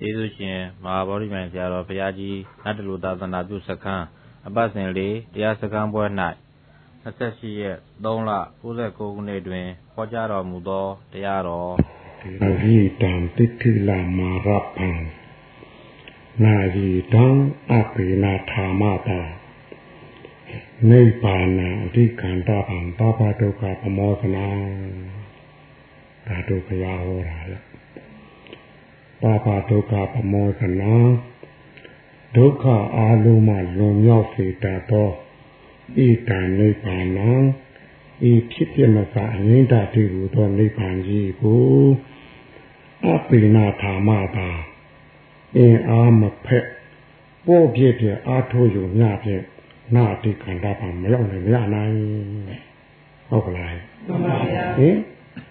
ကျေးဇူးရှင်မဟာဗောဓိမြိုင်ဆရာတော်ဘုရားကြီးနတ်တလူသာသနာပြုစခန်းအပတ်စဉ်လေးတရားစခန်းပွဲ၌28ရက်3လ69ခုနှစ်တွင်ဟောကြားတော်မူသောတရားတော်နာယီတံတိတိလာမာရပံနာယီတံအပိနာထာမတာနိဗ္ဗာန်အဓိကံတပံပါပဒုက္ခပမောသနာဒါတို့ဘုရားဟောတာလေ ပါပဒုက္ခပမောသနာဒုက္ခအာလုံးမှလွန်မြောက်စေတတ်သောဣတံနိဗ္ဗာန်ဤဖြစ်ပြမသာအငိမ့်တတိဟုသောနိဗ္ဗာန်ကြီးကိုအပိနာထာမတာအင်းအားမဖက်ပို့ပြည့်ပြအားထိုးယူညပြည့်နာတိခန္ဓာပါမရောက်နိုင်မရနိုင်ဟုတ်ကလားမှန်ပါဗျာဟင်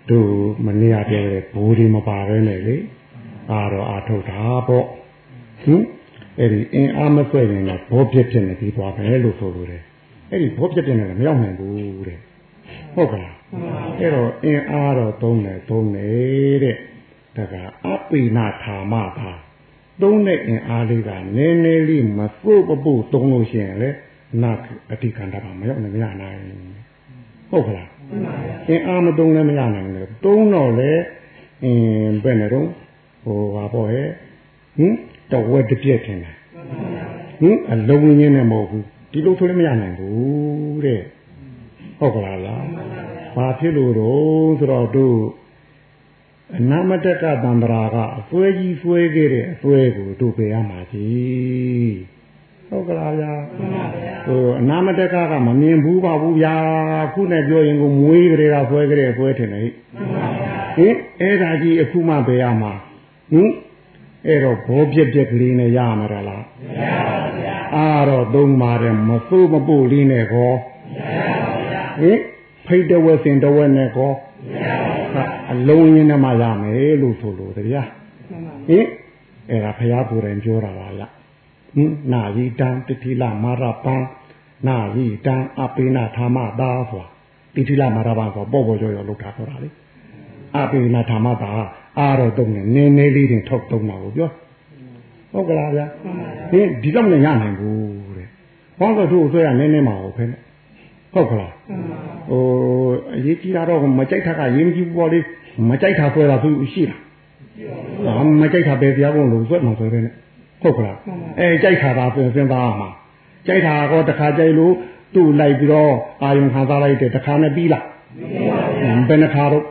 တို့မနေရတဲ့ဘိုးဒီမပါပဲနဲ့လေ အားတော့အားထုတ်တာပေါ့ဟင်အဲ့ဒီအင်းအားမဆွဲရင်တော့ဘောပြည့်ပြည့်နေပြီးသွားပဲလို့ဆိုလိုတယ်အဲ့ဒီဘောပြည့်ပြည့်နေလည်းမရောက်နိုင်ဘူးတဲ့ဟုတ်ကလားအဲ့တော့အင်းအားတော့သုံးတယ်သုံးတယ်တဲ့ဒါကအပိနာထာမပါသုံးတဲ့အင်အားလေးကနည်းနည်းလေးမဖို့ပဖို့သုံးလို့ရှိရင်လေနာအတိကန္တာကမရောက်နိုင်မရနိုင်ဟုတ်ကလားအင်းအားမသုံးလည်းမရနိုင်ဘူးသုံးတော့လေအင်းဘယ်နဲ့တော့ ဟိုပါပေါ့ဟဲ့ဟင်တဝက်တစ်ပြက်ထင်တယ်ဟင်အလုံးရင်းနဲ့မဟုတ်ဘူးဒီလိုဆိုလည်းမရနိုင်ဘူးတဲ့ဟုတ်ကလားလားဘာဖြစ်လို့တော့ဆိုတော့တို့အနာမတက်ကတန္တရာကအစွဲကြီးစွဲခဲ့တဲ့အစွဲကိုတို့ပေရမှာကြီးဟုတ်ကလားဗျာဟိုအနာမတက်ကကမမြင်ဘူးပါဘူးဗျာခုနဲ့ပြောရင်ကိုမွေးကြတဲ့ကဆွဲကြတဲ့ဆွဲထင်တယ်ဟင်အဲ့ဒါကြီးအခုမှပဲရမှာ ဟင်အဲ့တော့ဘောပြက်ပြက်ကလေးနဲ့ရမှာလားမရပါဘူးဗျာအားတော့သုံးပါတယ်မစိုးမပို့လေးနဲ့ကောမရပါဘူးဗျာဟင်ဖိတ်တဝက်စင်တဝက်နဲ့ကောမရပါဘူးဗျာအလုံးရင်းနဲ့မှရမယ်လို့ဆိုလို့တရားဟင်အဲ့ဒါဖရာကိုယ်တိုင်ပြောတာပါလားဟင်နာယီတံတတိလမာရပံနာယီတံအပိနာဓမ္မသာဆိုတာတတိလမာရပံဆိုပေါ်ပေါ်ကျော်ကျော်လောက်တာဆိုတာလေအပိနာဓမ္မသာ အားတော့တုံးနေနည်းနည်းလေးတင်ထုတ်တုံးတာကိုပြောဟုတ်ကလားဗျာဟင်ဒီတော့လည်းရနိုင်ဘူးတဲ့ဘောင်းကသူ့ဆွဲရနည်းနည်းမှာဟုတ်ဖဲနဲ့ဟုတ်ကလားဟိုအရေးကြီးတာတော့မကြိုက်တာကရေးမကြည့်ဘူးပေါ့လေမကြိုက်တာဆွဲတာသူရှိလားမကြိုက်တာပဲတရားကုန်လို့ဆွဲမှာဆွဲတယ်နဲ့ဟုတ်ကလားအဲကြိုက်တာပါပြင်စဉ်းစားမှာကြိုက်တာကောတခါကြိုက်လို့သူ့လိုက်ပြီးတော့အာယုံခံစားလိုက်တယ်တခါနဲ့ပြီးလားဘယ်နှခါတော့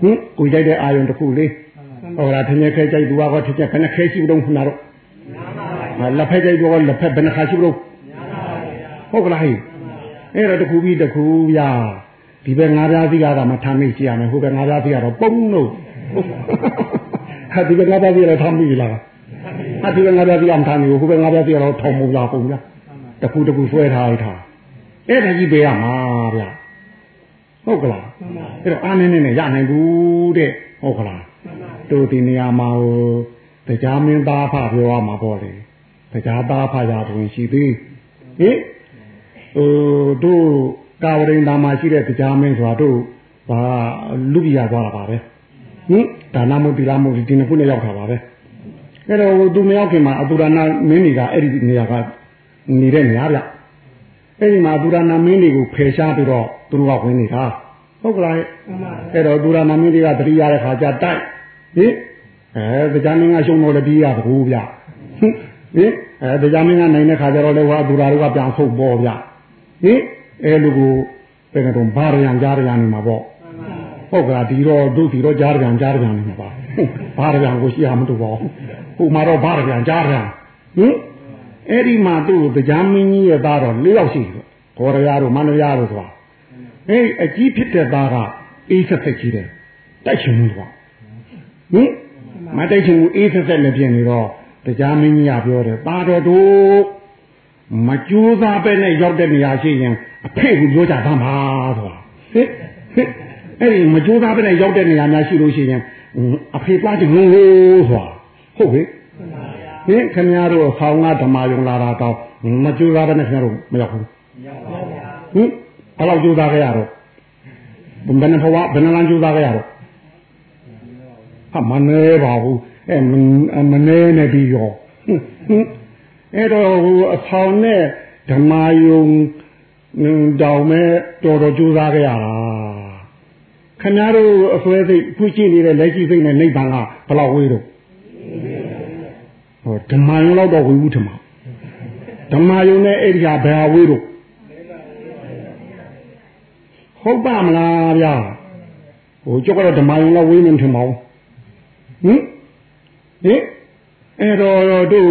ဟင်ကိုကြိုက်တဲ့အာယုံတစ်ခုလေးဟုတ်လားထင်ရခဲကြိုက်သူကောထင်ရဘယ်နှခဲရှိဘူးတော့ခဏတော့လက်ဖက်ကြိုက်တော့လက်ဖက်ဘယ်နှခါရှိဘူးတော့ဟုတ်ကလားဟိအဲ့တော့တစ်ခုပြီးတစ်ခုဗျာဒီဘက်ငါးပြားစီကတော့မထမ်းမိကြည့်ရမယ်ဟိုဘက်ငါးပြားစီကတော့ပုံလို့ဟာဒီဘက်ငါးပြားစီကတော့ထမ်းမိလားဟာဒီဘက်ငါးပြားစီကမထမ်းမိဘူးဟိုဘက်ငါးပြားစီကတော့ထောင်မူလာပုံဗျာတစ်ခုတစ်ခုဆွဲထားလိုက်တာအဲ့ဒါကြီးပေးရမှာဗျာ ဟုတ်ကလားအဲ့တော့အားနည်းနည်းနဲ့ရနိုင်ဘူးတဲ့ဟုတ်ကလားတို့ဒီနေရာမှာဟိုတရားမင်းသားဖပြောရမှာပေါ့လေတရားသားဖရတွင်ရှိသေးဟင်ဟိုတို့ကာဝရိန်သားမှာရှိတဲ့တရားမင်းဆိုတာတို့ဘာလူပြရသွားတာပါပဲဟင်ဒါနမုတ်တိလာမုတ်ဒီနှစ်ခုနဲ့ရောက်တာပါပဲအဲ့တော့သူမရောက်ခင်မှာအတူရဏမင်းတွေကအဲ့ဒီနေရာကနေတဲ့နေရာဗျ အဲ့ဒီမှာအတူရဏမင်းတွေကိုဖယ်ရှားပြီးတော့သူတို့ကဝင်နေတာဟုတ်ကလားအဲ့တော့အတူရဏမင်းတွေကတတိရတဲ့ခါကျတိုက်ဟင်အဲတရားမင်းကရှုံတော့လည်းပြီးရဘူးဗျဟင်အဲတရားမင်းကနိုင်တဲ့ခါကျတော့လည်းဟောအတူရတို့ကပြန်ဆုတ်ပေါ်ဗျဟင်အဲလူကိုဘယ်ကတော့ဘာရံကြားရံနေမှာပေါ့ဟုတ်ကလားဒီတော့တို့ဒီတော့ကြားရံကြားရံနေမှာပါဘာရံကိုရှိအောင်မတူပါဘူးဟိုမှာတော့ဘာရံကြားရံဟင် အဲ့ဒီမှာသူ့တရားမင်းကြီးရဲ့သားတော့၄ယောက်ရှိတယ်ခေါ်ရရတို့မန္တရတို့ဆိုတာအေးအကြီးဖြစ်တဲ့သားကအေးဆက်ဆက်ကြီးတယ်တိုက်ချင်ဘူးကွာဟင်မတိုက်ချင်ဘူးအေးဆက်ဆက်လည်းပြင်နေတော့တရားမင်းကြီးကပြောတယ်သားတော်တို့မကြိုးစားပဲနဲ့ရောက်တဲ့နေရာရှိရင်အဖေကပြောကြပါမှာဆိုတာဟင်ဟင်အဲ့ဒီမကြိုးစားပဲနဲ့ရောက်တဲ့နေရာများရှိလို့ရှိရင်အဖေသွားကြည့်လို့ဆိုတာဟုတ်ပြီ ဟင်ခင်ဗျားတို့ဆောင်းကဓမ္မယုံလာတာတော့မကြိုးစားပဲနဲ့ခင်ဗျားတို့မရောက်ဘူးမရောက်ပါဘူးဟင်ဘယ်လောက်ကြိုးစားခဲ့ရတော့ဘယ်နှဘဝဘယ်နှလမ်းကြိုးစားခဲ့ရတော့ဟာမနေပါဘူးအဲမနေနဲ့ပြီးရောအဲ့တော့ဟိုအဖောင်နဲ့ဓမ္မယုံတောင်မဲ့တော်တော်ကြိုးစားကြရတာခင်ဗျားတို့အစွဲစိတ်ခုရှိနေတဲ့လက်ရှိစိတ်နဲ့နိဗ္ဗာန်ကဘယ်လောက်ဝေးတော့ ဟောဓမ္မယုံတော့တော့ဝေးဘူးထမဓမ္မယုံနဲ့အဲ့ဒီဟာဘယ်ဟာဝေးတော့ဟုတ်ပါမလားဗျာဟိုကြောက်တော့ဓမ္မယုံတော့ဝေးနေထင်ပါဘူးဟင်ဟင်အဲ့တော့တို့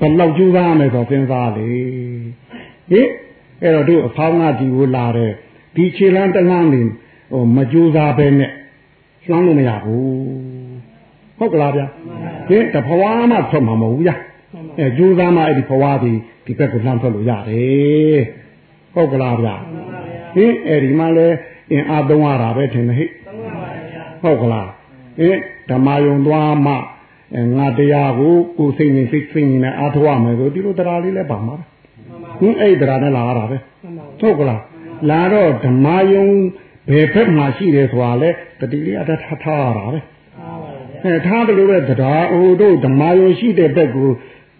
ဘယ်လောက်ကြိုးစားမယ်ဆိုစဉ်းစားလေဟင်အဲ့တော့တို့အဖောင်းကဒီကိုလာတယ်ဒီခြေလမ်းတလမ်းနေဟိုမကြိုးစားပဲနဲ့လှမ်းလို့မရဘူးဟုတ်ကလားဗျာ ဟင်တဘဝမှထွက်မှာမဟုတ်ဘူးဗျာအဲကြိုးစားမှအဲ့ဒီဘဝဒီဒီဘက်ကိုလှမ်းထွက်လို့ရတယ်ဟုတ်ကလားဗျာဟင်အဲ့ဒီမှလဲအင်အားသုံးရတာပဲထင်တယ်ဟိဟုတ်ကလားဟင်ဓမ္မယုံသွားမှငါတရားကိုကိုယ်စိတ်နဲ့စိတ်စိတ်နဲ့အားထုတ်ရမယ်ဆိုဒီလိုတရားလေးလဲပါမှာဟင်အဲ့တရားနဲ့လာရတာပဲဟုတ်ကလားလာတော့ဓမ္မယုံဘယ်ဘက်မှာရှိတယ်ဆိုတာလဲတတိလေးအတထားထားရတာပဲအဲ ထားတယ်လို့ပဲတရားဟိုတို့ဓမ္မယုံရှိတဲ့ဘက်ကို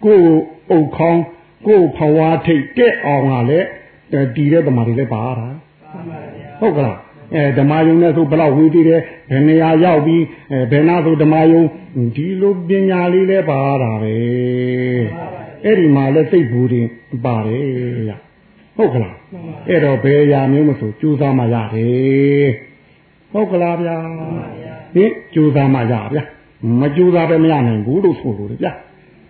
ကိုယ်အုပ်ခေါင်းကိုယ်ဘဝထိတ်တက်အောင်ကလည်းဒီတဲ့ဓမ္မတွေလည်းပါရတာဟုတ်ကလားအဲဓမ္မယုံနဲ့ဆိုဘလောက်ဝေးသေးတယ်ဘယ်နေရာရောက်ပြီးအဲဘယ်နာဆိုဓမ္မယုံဒီလိုပညာလေးလဲပါတာပဲအဲ့ဒီမှာလဲစိတ်ဘူးတင်ပါတယ်ရဟုတ်ကလားအဲ့တော့ဘယ်ရာမျိုးမဆိုကြိုးစားမှရတယ်ဟုတ်ကလားဗျာ ဟင်ကြိုးစားမှရဗျာမကြိုးစားပဲမရနိုင်ဘူးလို့ဆိုလို့ဗျာ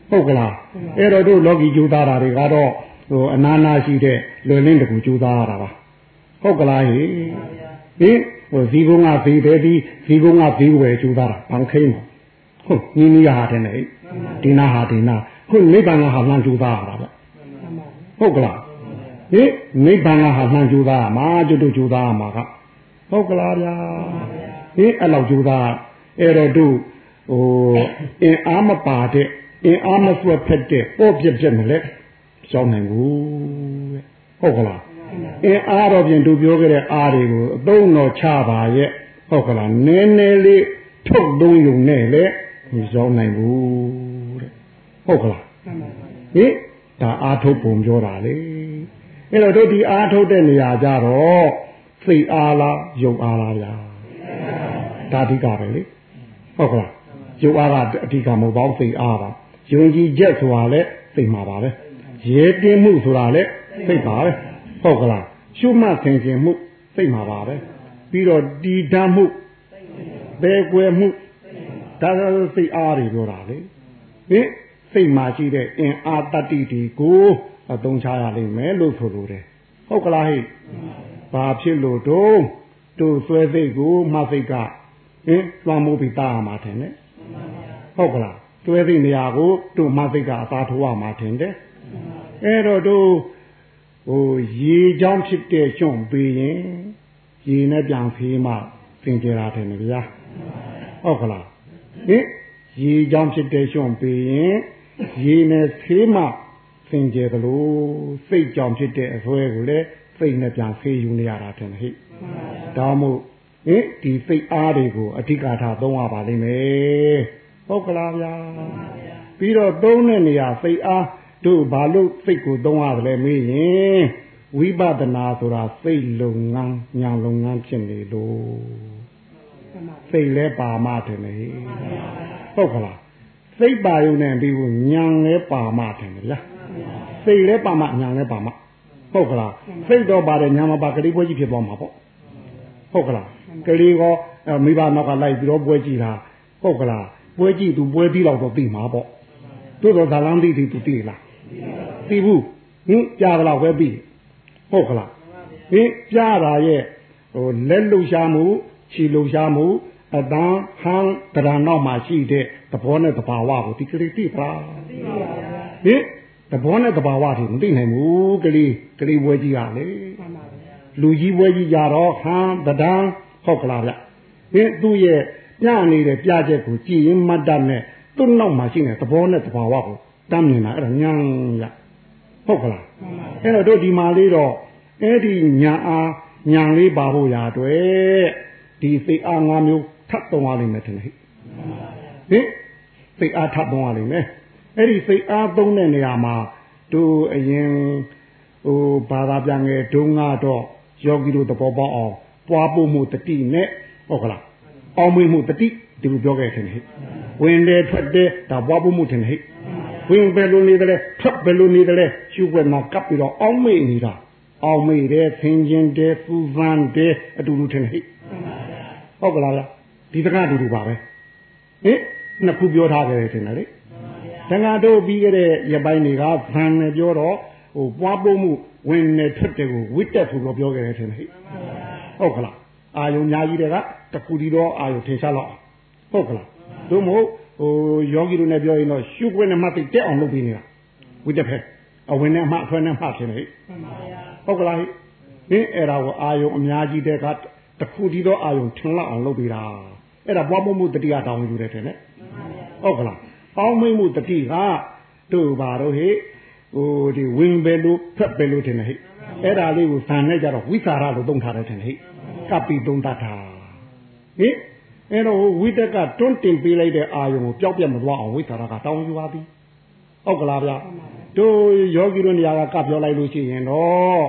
ဟုတ်ကလားအဲ့တော့တို့လောကီကြိုးစားတာတွေကတော့ဟိုအနာနာရှိတဲ့လွယ်လင်းတကူကြိုးစားရတာပါဟုတ်ကလားဟိဟင်ဟိုဇီကုန်းကဇီတယ်ဒီဇီကုန်းကဇီဝယ်ကြိုးစားတာဘာခိမ့်ဟုတ်ညီနီဟာတဲ့လေဒီနာဟာဒီနာခုနိဗ္ဗာန်ကဟာလှမ်းကြိုးစားရတာဗျဟုတ်ကလားဟင်နိဗ္ဗာန်ကဟာလှမ်းကြိုးစားရမှာကျွတ်တို့ကြိုးစားရမှာကဟုတ်ကလားဗျာ ဟင်အဲ့လောက်ကြိုးစားအဲ့တော့တို့ဟိုအင်အားမပါတဲ့အင်အားမဆွတ်ဖက်တဲ့ပေါ့ပြက်ပြက်မလဲရှောင်းနိုင်ဘူးဟုတ်ကလားအင်းအားတော့ပြင်သူပြောခဲ့တဲ့အားတွေကိုအသုံးတော်ချပါရဲ့ဟုတ်ကလားနည်းနည်းလေးထုတ်သုံးယူနဲ့လေမရောက်နိုင်ဘူးတဲ့ဟုတ်ကလားဟင်ဒါအားထုတ်ပုံပြောတာလေအဲ့တော့တို့ဒီအားထုတ်တဲ့နေရာကြတော့စိတ်အားလားယုံအားလားဗျာ ဒါအဓိကပဲလေဟုတ်ကလားယုံအားကအဓိကမဟုတ်ပါဘူးစိတ်အားပါယုံကြည်ချက်ဆိုတာလည်းစိတ်မှာပါပဲရဲတင်းမှုဆိုတာလည်းစိတ်ပါပဲဟုတ်ကလားရှုမှတ်ခင်ခင်မှုစိတ်မှာပါပဲပြီးတော့တည်တတ်မှုဘယ်ကွယ်မှုဒါဆိုစိတ်အားတွေပြောတာလေဟင်စိတ်မှာရှိတဲ့အင်အားတတ္တိဒီကိုအသုံးချရလိမ့်မယ်လို့ဆိုလိုတယ်ဟုတ်ကလားဟိဘာဖြစ်လို့တုံးတို့ဆွဲစိတ်ကိုမှစိတ်က ဟင်လွှမ်းမိုးပြီးတားရမှာထင်တယ်ဟုတ်ကလားဆွဲစိတ်နေရာကိုတို့မှစိတ်ကအသာထိုးရမှာထင်တယ်အဲ့တော့တို့ဟိုရေချောင်းဖြစ်တဲ့ကျွန့်ပေးရင်ရေနဲ့ပြန်ဖေးမှသင်ကြတာတယ်ဗျာဟုတ်ကလားဟင်ရေချောင်းဖြစ်တဲ့ကျွန့်ပေးရင်ရေနဲ့ဖေးမှသင်ကြတယ်လို့စိတ်ကြောင့်ဖြစ်တဲ့အစွဲကိုလည်းစိတ်နဲ့ပြန်ဖေးယူနေရတာတယ်ဟိဒါမို့ဟ င်ဒီစိတ်အားတွေကိုအဓိကထားသုံးရပါလိမ့်မယ်ဟုတ်ကလားဗျာပြီးတော့သုံးတဲ့နေရာစိတ်အားတို့ဘာလို့စိတ်ကိုသုံးရတယ်လဲမေးရင်ဝိပဿနာဆိုတာစိတ်လုံငန်းညာလုံငန်းဖြစ်နေလို့စိတ်လဲပါမှတယ်လေဟုတ်ကလားစိတ်ပါရုံနဲ့ပြီးဘူးညာလဲပါမှတယ်လားစိတ်လဲပါမှညာလဲပါမှဟုတ်ကလားစိတ်တော့ပါတယ်ညာမပါကလေးပွဲကြီးဖြစ်သွားမှာပေါ့ဟုတ်ကလား ကလေးကမိဘနောက်ကလိုက်ပြီးတော့ပွဲကြည့်တာဟုတ်ကလားပွဲကြည့်သူပွဲပြီးတော့တော့ပြီးမှာပေါ့တို့တော့ဇာလန်းသိသိသူသိလားသိဘူးဟင်ကြားတော့ပဲပြီးဟုတ်ကလားဟင်ကြားတာရဲ့ဟိုလက်လှူရှားမှုခြေလှူရှားမှုအတန်းဟန်းတရနောက်မှာရှိတဲ့သဘောနဲ့သဘာဝကိုဒီကလေးသိပါသိပါပါဟင်သဘောနဲ့သဘာဝတွေမသိနိုင်ဘူးကလေးကလေးပွဲကြီးကလေလူကြီးပွဲကြီးကြတော့ဟန်းတဒန်း ဟုတ်ကလားဗျဟင်သူ့ရဲ့ပြနေတဲ့ပြချက်ကိုကြည်ရင်မတ်တတ်နဲ့သူ့နောက်မှာရှိနေတဲ့သဘောနဲ့သဘာဝကိုတမ်းမြင်တာအဲ့ဒါညာရဟုတ်ကလားအဲ့တော့တို့ဒီမှာလေးတော့အဲ့ဒီညာအားညာလေးပါဖို့ရာအတွက်ဒီစိတ်အား၅မျိုးထပ်သုံးရလိမ့်မယ်ထင်တယ်ဟင်စိတ်အားထပ်သုံးရလိမ့်မယ်အဲ့ဒီစိတ်အားသုံးတဲ့နေရာမှာတို့အရင်ဟိုဘာသာပြန်ငယ်ဒုံကတော့ယောဂီတို့သဘောပေါက်အောင် ပွားဖို့မှုတတိနဲ့ဟုတ်ကလားအောင်မွေးမှုတတိဒီလိုပြောခဲ့တယ်ဟဲ့ဝင်တယ်ထွက်တယ်ဒါပွားဖို့မှုတယ်ဟဲ့ဝင်ဘယ်လိုနေတယ်ထွက်ဘယ်လိုနေတယ်ရှုွက်မှာကပ်ပြီးတော့အောင်မေ့နေတာအောင်မေ့တယ်ဆင်ကျင်တယ်ပူပန်တယ်အတူတူတယ်ဟဲ့ဟုတ်ကလားဒီတကားအတူတူပါပဲဟင်နှစ်ခုပြောထားကြတယ်ထင်တယ်လေတန်ဃာတို့ပြီးခဲ့တဲ့ရပိုင်းတွေကဇန်နဲ့ပြောတော့ဟိုပွားပို့မှုဝင်နေထွက်တယ်ကိုဝိတက်ဆိုတော့ပြောခဲ့တယ်ထင်တယ်ဟဲ့ ဟုတ်ကလားအာယုံညာကြီးတွေကတခုဒီတော့အာယုံထင်ရှားတော့ဟုတ်ကလားတို့မို့ဟိုယောဂီတို့နဲ့ပြောရင်တော့ရှုပ်ွက်နဲ့မှတ်သိတက်အောင်လုပ်ပြီးနေတာဝိတက်ဖက်အဝင်နဲ့မှအထွက်နဲ့မှဖြစ်နေဟဲ့ဟုတ်ကလားဟင်အဲ့ဒါကိုအာယုံအများကြီးတဲ့ကတခုဒီတော့အာယုံထင်လောက်အောင်လုပ်ပြီးတာအဲ့ဒါပွားဖို့မှုတတိယတောင်းယူတယ်တဲ့ဟုတ်ကလားပေါင်းမိမှုတတိကတို့ပါတော့ဟဲ့ဟိုဒီဝင်ပဲလို့ဖက်ပဲလို့ထင်တယ်ဟဲ့အဲ့ဒါလေးကိုဇန်နဲ့ကြတော့ဝိသရာလို့သုံးထားတယ်ထင်တယ်ဟဲ့ ကပ်ပြီးသုံးတတ်တာဟင်အဲ့တော့ဝိတက်ကတွန်းတင်ပေးလိုက်တဲ့အာယုံကိုပျောက်ပြတ်မသွားအောင်ဝိသရာကတောင်းယူပါသည်ဟုတ်ကလားဗျာတို့ယောဂီတို့နေရာကကပြောလိုက်လို့ရှိရင်တော့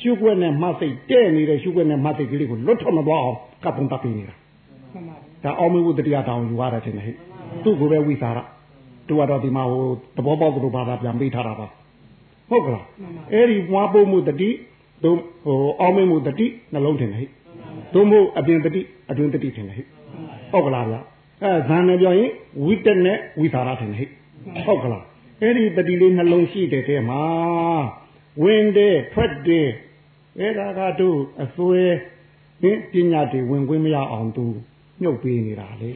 ရှုွက်နဲ့မှတ်စိတ်တဲ့နေတဲ့ရှုွက်နဲ့မှတ်စိတ်ကလေးကိုလွတ်ထွက်မသွားအောင်ကပ်ပုံတပ်ပေးနေတာဒါအောင်မှုတရားတောင်းယူရတယ်ထင်တယ်ဟဲ့သူ့ကိုပဲဝိသရာတို့ကတော့ဒီမှာဟိုသဘောပေါက်သူဘာသာပြန်ပေးထားတာပါဟုတ်ကလားအဲ့ဒီပွားဖို့မှုတတိတို့ဟိုအောင်မင်းမှုတတိနှလုံးထင်တယ်ဟဲ့ တို့မို့အပြင်တတိအတွင်းတတိထင်တယ်ဟဲ့ဟုတ်ကလားဗျအဲဇန်နဲ့ပြောရင်ဝိတက်နဲ့ဝိသရာထင်တယ်ဟဲ့ဟုတ်ကလားအဲ့ဒီတတိလေးနှလုံးရှိတဲ့တဲ့မှာဝင်တယ်ထွက်တယ်အဲ့ဒါကတို့အစွဲဟင်ပညာတွေဝင်ခွင့်မရအောင်သူမြုပ်ပေးနေတာလေ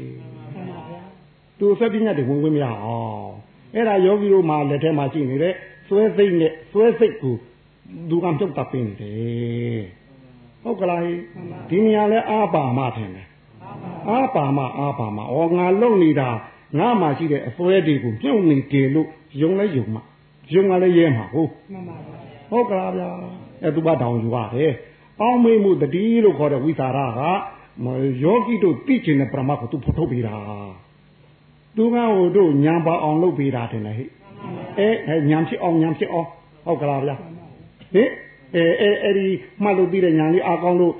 သူစက်ပညာတွေဝင်ခွင့်မရအောင်အဲ့ဒါယောဂီတို့မှာလက်ထဲမှာရှိနေတဲ့စွဲစိတ်နဲ့စွဲစိတ်ကိုသူကမြုပ်တာပေးနေတယ် ဟုတ်ကလားဒီနေရာလဲအာပါမထင်တယ်အာပါမအာပါမဩငါလုံနေတာငါမှရှိတဲ့အစွဲတွေကိုမြုပ်နေတယ်လို့ယုံလဲယုံမှာယုံကလည်းရဲမှာဟုတ်ဟုတ်ကလားဗျာအဲသူကတောင်းယူရတယ်အောင်းမေးမှုတတိလို့ခေါ်တဲ့ဝိသရာကယောဂီတို့သိကျင်တဲ့ပရမတ်ကိုသူဖော်ထုတ်ပေးတာသူကဟိုတို့ညာပါအောင်လုပ်ပေးတာတင်လေဟဲ့အဲညာဖြစ်အောင်ညာဖြစ်အောင်ဟုတ်ကလားဗျာဟင် အဲအဲအဲ့ဒီမှတ်လို့ပြီးတဲ့ညာလေးအကောင်းလို့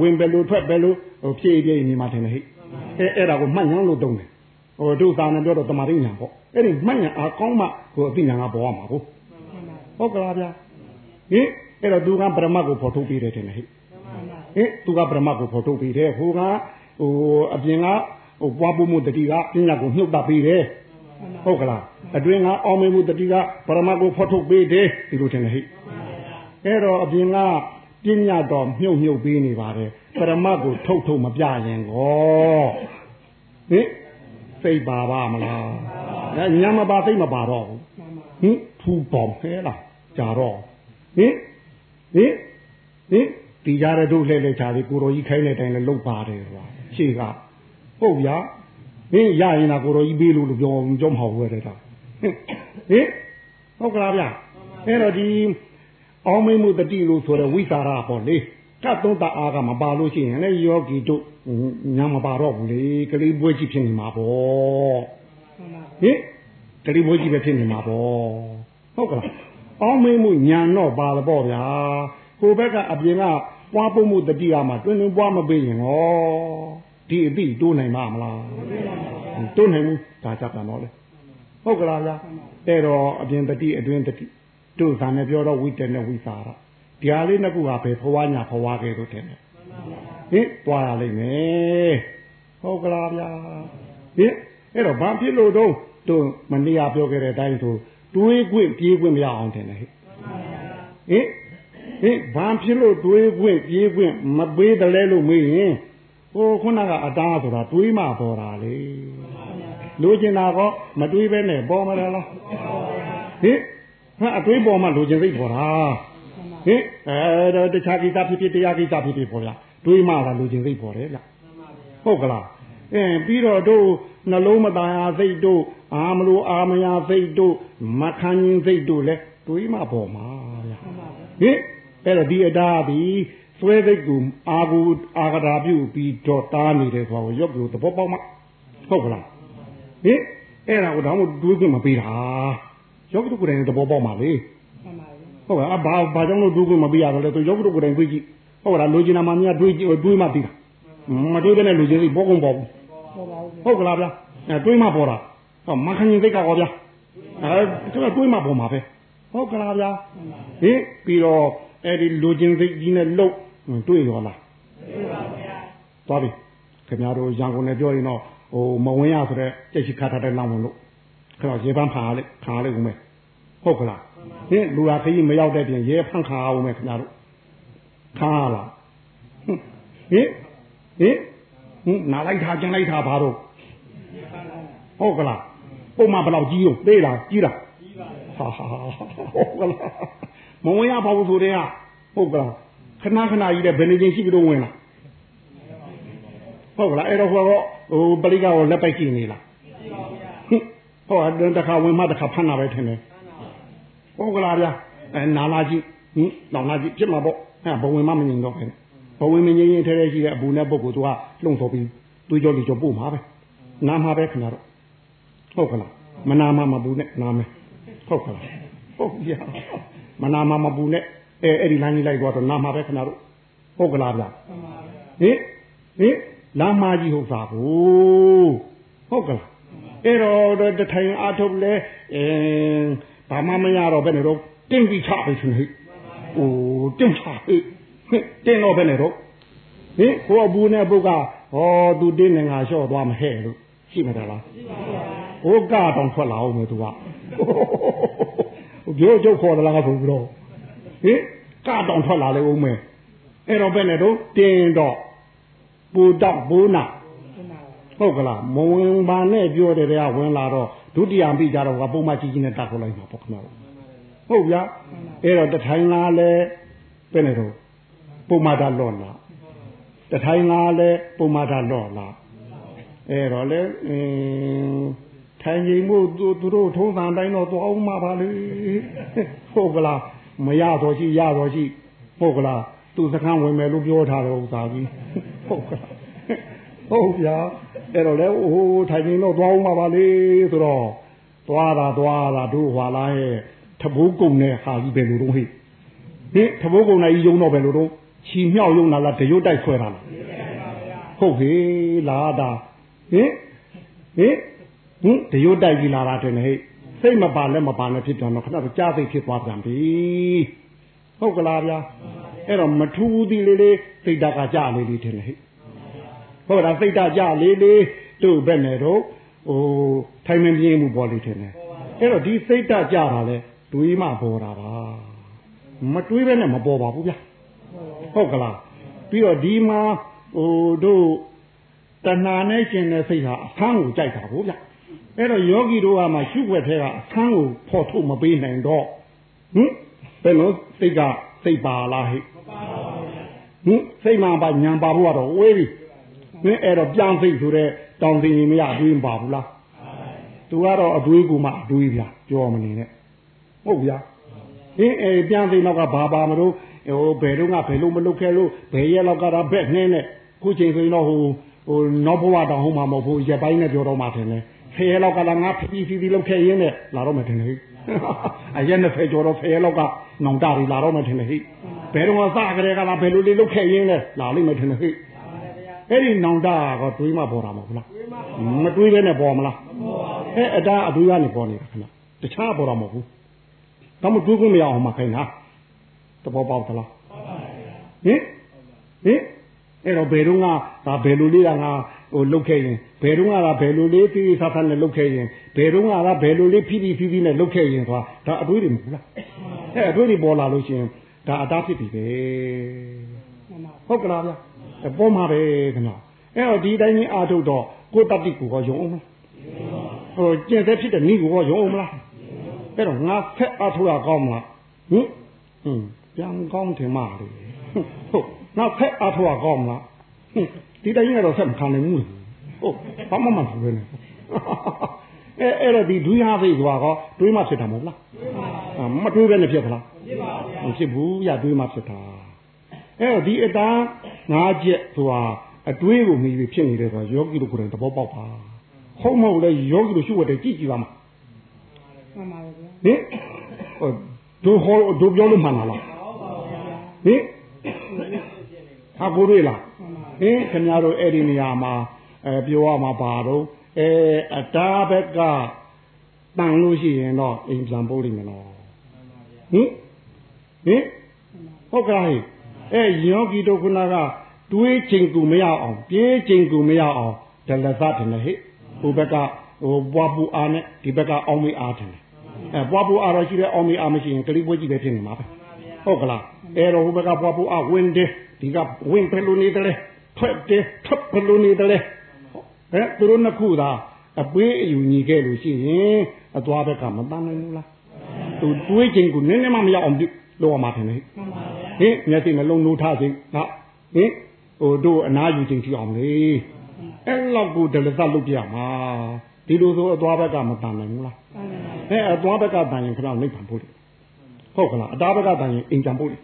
ဝင်ပဲလို့ထွက်ပဲလို့ဟိုဖြည့်ပြည့်နေမှာတင်လေဟဲ့အဲအဲ့ဒါကိုမှတ်ညာလို့တုံးတယ်ဟိုတို့သာနဲ့ပြောတော့တမာရိညာပေါ့အဲ့ဒီမှတ်ညာအကောင်းမှဟိုအသိညာကပေါ်ရမှာကိုဟုတ်ကလားဗျာဟင်အဲ့တော့သူကပရမတ်ကိုဖော်ထုတ်ပေးတယ်တင်လေဟဲ့ဟင်သူကပရမတ်ကိုဖော်ထုတ်ပေးတယ်ဟိုကဟိုအပြင်ကဟိုပွားဖို့မှုတတိကပညာကိုမြုပ်တတ်ပေးတယ်ဟုတ်ကလားအတွင်းကအောင်မေမှုတတိကပရမတ်ကိုဖော်ထုတ်ပေးတယ်ဒီလိုထင်တယ်ဟိ အဲ့တော့အပြင်ကပညာတော်မြုပ်မြုပ်ပေးနေပါတယ်ပရမတ်ကိုထုတ်ထုတ်မပြရင်ကောဟင်စိတ်ပါပါမလားညမပါစိတ်မပါတော့ဘူးဟင်ဖူပေါင်ခဲလားကြာတော့ဟင်ဟင်ဟင်ဒီကြတဲ့တို့လှည့်လှည့်ချာလေးကိုတော်ကြီးခိုင်းတဲ့အတိုင်းလည်းလုပ်ပါတယ်ကွာရှေ့ကဟုတ်ဗျာဟင်ရရင်လားကိုတော်ကြီးပေးလို့လို့ပြောကြောမဟုတ်ဘူးတဲ့တာဟင်ဟုတ်ကလားဗျအဲ့တော့ဒီ အောင်းမိမှုတတိလို့ဆိုတဲ့ဝိသရာပေါ့လေကတ်သုံးတာအားကမပါလို့ရှိရင်လည်းယောဂီတို့ညာမပါတော့ဘူးလေကလေးပွဲကြီးဖြစ်နေမှာပေါ့ဟင်ကလေးပွဲကြီးပဲဖြစ်နေမှာပေါ့ဟုတ်ကလားအောင်းမိမှုညာတော့ပါ了ပေါ့ဗျာဟိုဘက်ကအပြင်ကပွားပုမှုတတိယမှာတွင်တွင်ပွားမပေးရင်ဟောဒီအတိတိုးနိုင်မှာမလားတိုးနိုင်ဘူးဒါကြတာတော့လေဟုတ်ကလားဗျာအဲ့တော့အပြင်တတိအတွင်းတတိ တို့ဇာနဲ့ပြောတော့ဝိတ္တနဲ့ဝိစာရဒီဟာလေးနှစ်ခုဟာပဲဘဝညာဘဝကဲလို့ထင်တယ်ဟင်တွားရလိမ့်မယ်ဟုတ်ကလားဗျာဟင်အဲ့တော့ဘာဖြစ်လို့တော့တို့မနေ့ကပြောခဲ့တဲ့အတိုင်းဆိုတွေးခွင့်ပြေးခွင့်မရအောင်ထင်တယ်ဟင်ဟင်ဟင်ဘာဖြစ်လို့တွေးခွင့်ပြေးခွင့်မပေးတယ်လဲလို့မေးရင်ဟိုခုနကအတားဆိုတာတွေးမှပေါ်တာလေလိုချင်တာကောမတွေးပဲနဲ့ပေါ်မလားဟင် ဟာအတွေးပေါ်မှလိုချင်စိတ်ပေါ်တာဟင်အဲတော့တခြားကိစ္စဖြစ်ဖြစ်တရားကိစ္စဖြစ်ဖြစ်ပေါ်လားတွေးမှလာလိုချင်စိတ်ပေါ်တယ်ဗျဟုတ်ကလားအင်းပြီးတော့တို့နှလုံးမသားရစိတ်တို့အာမလို့အာမယာစိတ်တို့မခံရင်စိတ်တို့လဲတွေးမှပေါ်မှာဗျဟင်အဲ့တော့ဒီအတားဒီဆွဲစိတ်ကိုအာကိုအာကတာပြုပြီးတော့တားနေတယ်ဆိုတော့ရုပ်ကိုသဘောပေါက်မှဟုတ်ကလားဟင်အဲ့ဒါကိုတော့တွေးခွင့်မပေးတာ ယောဂီတို့ကိုယ်တိုင်သဘောပေါက်ပါလေဟုတ်ကဲ့အဘာဘာကြောင့်လို့တွေးခွင့်မပေးရတော့လဲသူယောဂီတို့ကိုယ်တိုင်တွေးကြည့်ဟုတ်ကဲ့လိုချင်တာမှများတွေးတွေးမှသိတာမတွေးတဲ့လူချင်းစိဘောကုန်ပေါ့ဟုတ်ကလားဗျာအဲတွေးမှပေါ်တာဟောမခရင်စိတ်ကောဗျာအဲသူကတွေးမှပေါ်မှာပဲဟုတ်ကလားဗျာဟင်ပြီးတော့အဲ့ဒီလူချင်းစိတ်ကြီးနဲ့လှုပ်တွေးရောလားတွေးပါဗျာသွားပြီခင်ဗျားတို့ရန်ကုန်နဲ့ပြောရင်တော့ဟိုမဝင်ရဆိုတဲ့ကြက်ရှိခါထားတဲ့လောင်းဝင်လို့ ခဏရေပန်းဖာလေခါလေဦးမယ်ဟုတ်ကလားဟင်လူဟာခကြီးမရောက်တဲ့ပြင်ရေဖန်းခါအောင်မယ်ခင်ဗျားတို့ခါလားဟင်ဟင်ဟင်နာလိုက်ထားကျန်လိုက်ထားဘာတော့ဟုတ်ကလားပုံမှန်ဘယ်လောက်ကြီးရောသေးလားကြီးလားကြီးပါဟာဟာဟုတ်ကလားမဝင်ရပါဘူးဆိုတဲ့ကဟုတ်ကလားခဏခဏကြီးတဲ့ဘယ်နေချင်းရှိကြတော့ဝင်လားဟုတ်ကလားအဲ့တော့ဟိုဟိုပရိကောလက်ပိုက်ကြည့်နေလား ဟောတခါဝင်မှတခါဖမ်းတာပဲထင်တယ်ဟုတ်ကလားဗျာအဲနာလာကြည့်ဟင်လောင်လာကြည့်ဖြစ်မှာပေါ့အဲဘဝင်မှမမြင်တော့ပဲဘဝင်မငြင်းရင်ထဲထဲရှိတဲ့အဘူနဲ့ပုတ်ကိုသူကလှုံ့ဆော်ပြီးတွေးကြောလိကြောပို့မှာပဲနားမှာပဲခင်ဗျားတို့ဟုတ်ကလားမနာမမဘူးနဲ့နားမယ်ဟုတ်ကလားဟုတ်ပြမနာမမဘူးနဲ့အဲအဲ့ဒီလမ်းကြီးလိုက်တော့နားမှာပဲခင်ဗျားတို့ဟုတ်ကလားဗျာဟင်ဟင်လမ်းမကြီးဟုတ်သားကိုဟုတ်ကလား အဲ့တော့တထိုင်အားထုတ်လဲအဲဘာမှမရတော့ဘယ်နဲ့တော့တင်းပြီးချပဲရှင်ဟိအိုးတင်းချဟိတင်းတော့ဘယ်နဲ့တော့ဟင်ကိုအဘူးနဲ့ပုတ်ကဟောသူတင်းနေငါလျှော့သွားမဟဲ့လို့ရှိမှာလားရှိပါပါဘိုးကတော့ထွက်လာအောင်မယ်သူကပြောကျုပ်ခေါ်တယ်လားဆိုပြီးတော့ဟင်ကတော့ထွက်လာလေဦးမယ်အဲ့တော့ဘယ်နဲ့တော့တင်းတော့ပူတော့ဘူးနာ ဟုတ်ကလားမဝင်ပါနဲ့ပြောတယ်တဲ့ကဝင်လာတော့ဒုတိယပြီးကြတော့ကပုံမှန်ကြီးကြီးနဲ့တတ်ခေါ်လိုက်မှာပေါ့ခင်ဗျာဟုတ်ဗျာအဲ့တော့တထိုင်လာလဲဘယ်နဲ့တော့ပုံမှန်တာလော့လားတထိုင်လာလဲပုံမှန်တာလော့လားအဲ့တော့လေအင်းထိုင်ရင်မို့သူတို့ထုံးစံတိုင်းတော့သွားအောင်မှာပါလေဟုတ်ကလားမရတော့ရှိရတော့ရှိဟုတ်ကလားသူစကန်းဝင်မယ်လို့ပြောထားတော့ဥစားကြီးဟုတ်ကလားဟုတ်ဗျာ အဲ့တော့လေဟိုထိုင်ရင်တော့သွားအောင်မှာပါလေဆိုတော့သွားတာသွားတာတို့ဟွာလာရဲ့ထဘိုးကုံနဲ့ဟာကြီးပဲလို့တော့ဟိဟင်ထဘိုးကုံနဲ့ကြီးယုံတော့ပဲလို့တော့ချီမြောက်ယုံလာလားတရွတ်တိုက်ဆွဲတာလားဟုတ်ဟေးလာတာဟင်ဟင်ဟင်တရွတ်တိုက်ကြီးလာတာတဲ့ဟဲ့စိတ်မပါလက်မပါနဲ့ဖြစ်တယ်တော့ခဏတော့ကြားသိဖြစ်သွားပြန်ပြီဟုတ်ကလားဗျာအဲ့တော့မထူးဘူးဒီလေးလေးစိတ်ဓာတ်ကကြလေးလေးထင်တယ်ဟဲ့ ဟုတ်လားစိတ်ဓာတ်ကြလေးလေးတို့ဘက်နဲ့တော့ဟိုထိုင်မပြင်းမှုပေါ်လေးထင်တယ်အဲ့တော့ဒီစိတ်ဓာတ်ကြတာလဲတွေးမှပေါ်တာပါမတွေးဘဲနဲ့မပေါ်ပါဘူးဗျာဟုတ်ကလားပြီးတော့ဒီမှာဟိုတို့တဏှာနဲ့ရှင်တဲ့စိတ်ဟာအဆန်းကိုကြိုက်တာဗောဗျအဲ့တော့ယောဂီတို့ကမှရှုွက်ထဲကအဆန်းကိုဖော်ထုတ်မပေးနိုင်တော့ဟင်ဘယ်လိုစိတ်ကစိတ်ပါလားဟိမပါပါဘူးဟင်စိတ်မှပါညာပါဖို့ကတော့ဝေးပြီ ဟင်အဲ့တော့ပြန်စိတ်ဆိုတဲ့တောင်တင်ရင်မရအတွေးမပါဘူးလားသူကတော့အတွေးကိုမှအတွေးဗျာပြောမနေနဲ့ဟုတ်ဗျာဟင်အဲပြန်စိတ်နောက်ကဘာပါမလို့ဟိုဘယ်တော့ကဘယ်လိုမလုပ်ခဲ့လို့ဘယ်ရက်လောက်ကတော့ဘက်နှင်းနဲ့ခုချိန်ဆိုရင်တော့ဟိုဟိုနောက်ဘဝတောင်ဟုတ်မှာမဟုတ်ဘူးရက်ပိုင်းနဲ့ပြောတော့မှထင်တယ်ဆယ်ရက်လောက်ကလည်းငါဖီဖီဖီလောက်ခဲ့ရင်းနဲ့လာတော့မှထင်တယ်အရက်နဲ့ဖယ်ကျော်တော့ဆယ်ရက်လောက်ကနောင်တရီလာတော့မှထင်တယ်ဟိဘယ်တော့မှစကြတဲ့ကလာဘယ်လိုလေးလောက်ခဲ့ရင်းနဲ့လာလိမ့်မယ်ထင်တယ်ဟိ အဲ့ဒီနောင်တကတွေးမှပေါ်တာမဟုတ်လားမတွေးဘဲနဲ့ပေါ်မလားအဲအတားအတွေးကနေပေါ်နေတာခဏတခြားပေါ်တာမဟုတ်ဘူးဒါမှတွေးခွင့်မရအောင်မှခိုင်းတာသဘောပေါက်သလားဟင်ဟင်အဲ့တော့ဘယ်တော့ကဒါဘယ်လိုလေးကငါဟိုလုတ်ခဲ့ရင်ဘယ်တော့ကဘယ်လိုလေးတိတိဆဆနဲ့လုတ်ခဲ့ရင်ဘယ်တော့ကဘယ်လိုလေးဖိဖိဖိဖိနဲ့လုတ်ခဲ့ရင်ဆိုတာဒါအတွေးတွေမဟုတ်လားအဲ့အတွေးတွေပေါ်လာလို့ရှိရင်ဒါအတားဖြစ်ပြီပဲဟုတ်ကလားဗျ ပေါ်မှာပဲခဏအဲ့တော့ဒီတိုင်းကြီးအာထုတ်တော့ကိုတတိကိုရောယုံအောင်မလားဟိုကျင့်တဲ့ဖြစ်တဲ့မိကိုရောယုံအောင်မလားအဲ့တော့ငါဖက်အာထုတ်ရကောင်းမလားဟင်ဟင်ပြန်ကောင်းတယ်မလေဟုတ်နောက်ဖက်အားထုတ်ရကောင်းမလားဒီတိုင်းကတော့ဆက်မခံနိုင်ဘူးဟုတ်ဘာမှမဆိုးပဲနဲ့အဲအဲ့တော့ဒီဒွိဟာသိကွာကောတွေးမှဖြစ်တာမဟုတ်လားမတွေးပဲနဲ့ဖြစ်သလားဖြစ်ပါဗျာမဖြစ်ဘူးရတွေးမှဖြစ်တာ အဲ့တော့ဒီအတန်းငါးချက်ဆိုတာအတွေးကိုမိပြီးဖြစ်နေတယ်ဆိုတော့ယောဂီတို့ကိုယ်တိုင်သဘောပေါက်ပါဟုတ်မဟုတ်လဲယောဂီတို့ရှုပ်တယ်ကြည့်ကြည့်ပါမှာမှန်ပါဗျာဟင်ဟိုတို့ဟောတို့ပြောလို့မှန်လားဟင်ဟာကိုတွေလားဟင်ခင်ဗျားတို့အဲ့ဒီနေရာမှာအဲပြောရမှာပါတော့အဲအတားဘက်ကတန်လို့ရှိရင်တော့အိမ်ပြန်ပို့လိမ့်မယ်နော်ဟင်ဟင်ဟုတ်ကဲ့ အဲယောဂီတို့ခုနကတွေးချိန်ကူမရအောင်ပြေးချိန်ကူမရအောင်ဒလသတယ်ဟဲ့ဟိုဘက်ကဟိုပွားပူအားနဲ့ဒီဘက်ကအောင်းမေးအားတယ်အဲပွားပူအားတော့ရှိတယ်အောင်းမေးအားမရှိရင်ကလေးပွဲကြီးပဲဖြစ်နေမှာပဲဟုတ်ကလားအဲတော့ဟိုဘက်ကပွားပူအားဝင်တယ်ဒီကဝင်ပဲလို့နေတယ်ထွက်တယ်ထွက်ပဲလို့နေတယ်ဟဲ့သူတို့နှစ်ခုသာအပေးအယူညီခဲ့လို့ရှိရင်အသွားဘက်ကမတန်းနိုင်ဘူးလားသူတွေးခြင်းကိုနည်းနည်းမှမရအောင်လုပ်ရမှာတယ်ဟဲ့ ဟင်မျက်စိနှလုံးနိုးထားခြင်းဟာဟင်ဟိုတို့အနာယူခြင်းကြည့်အောင်လေအဲ့လောက်ကိုဒလသလုပ်ပြမှာဒီလိုဆိုအသွားဘက်ကမတန်နိုင်ဘူးလားအဲအသွားဘက်ကတန်ရင်ခဏနိဗ္ဗာန်ပို့တယ်ဟုတ်ကလားအတားဘက်ကတန်ရင်အိမ်ကြံပို့တယ်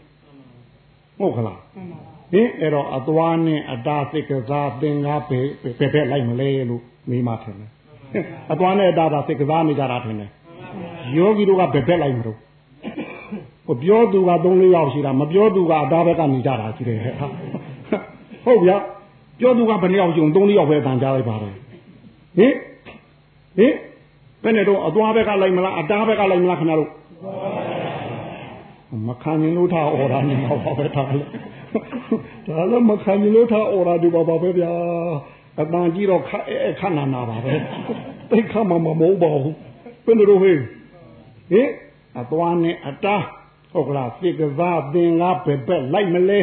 ဟုတ်ကလားဟင်အဲ့တော့အသွားနဲ့အတားစိတ်ကစားသင်္ကားပဲပဲပဲလိုက်မလဲလို့မိမထင်တယ်အသွားနဲ့အတားသာစိတ်ကစားနေကြတာထင်တယ်ယောဂီတို့ကဘယ်ဘက်လိုက်မလို့ ဟိုပြောသူက၃၄ယောက်ရှိတာမပြောသူကအတားဘက်ကနေကြတာရှိတယ်ဟာဟုတ်ဗျာပြောသူကဘယ်နှယောက်ကျုံ၃၄ယောက်ပဲတန်ကြလိုက်ပါတယ်ဟင်ဟင်ဘယ်နဲ့တော့အသွားဘက်ကလိုက်မလားအတားဘက်ကလိုက်မလားခင်ဗျားတို့မခံရင်လို့ထားအော်တာနေမှာပါပဲထားလို့ဒါလည်းမခံရင်လို့ထားအော်တာဒီပါပါပဲဗျာအတန်ကြီးတော့ခက်ခက်နာနာပါပဲတိတ်ခမမမဟုတ်ပါဘူးဘယ်လိုဟဲ့ဟင်အသွားနဲ့အတား ဟုတ်ကလားစိတ်ကစားသင်္ကားပဲပဲလိုက်မလဲ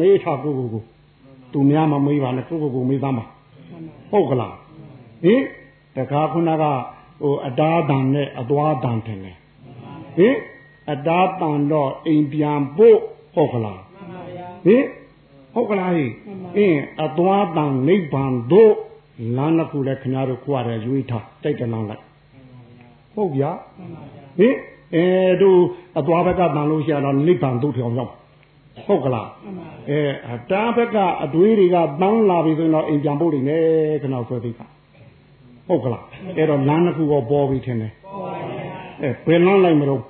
နေထားကိုကိုကိုသူများမမေးပါနဲ့ကိုကိုကိုမေးသားမှာဟုတ်ကလားဟင်တခါခုနကဟိုအတားတန်နဲ့အသွားတန်တယ်ဟင်အတားတန်တော့အိမ်ပြန်ဖို့ဟုတ်ကလားဟင်ဟုတ်ကလားဟင်အင်းအသွားတန်နိဗ္ဗာန်တို့လမ်းတစ်ခုလည်းခင်ဗျားတို့ခွာတယ်ရွေးထားတိုက်တလန်းလိုက်ဟုတ်ဗျာဟင် အဲတို့အသွားဘက်ကတန်လို့ရှိရတော့နိဗ္ဗာန်တို့ထောင်ရောက်ဟုတ်ကလားအဲအတားဘက်ကအတွေးတွေကတန်းလာပြီဆိုတော့အိမ်ပြန်ဖို့နေတယ်ခဏဆွဲသိပါဟုတ်ကလားအဲ့တော့လမ်းတစ်ခုကပေါ်ပြီထင်တယ်အဲဘယ်လမ်းလိုက်မလို့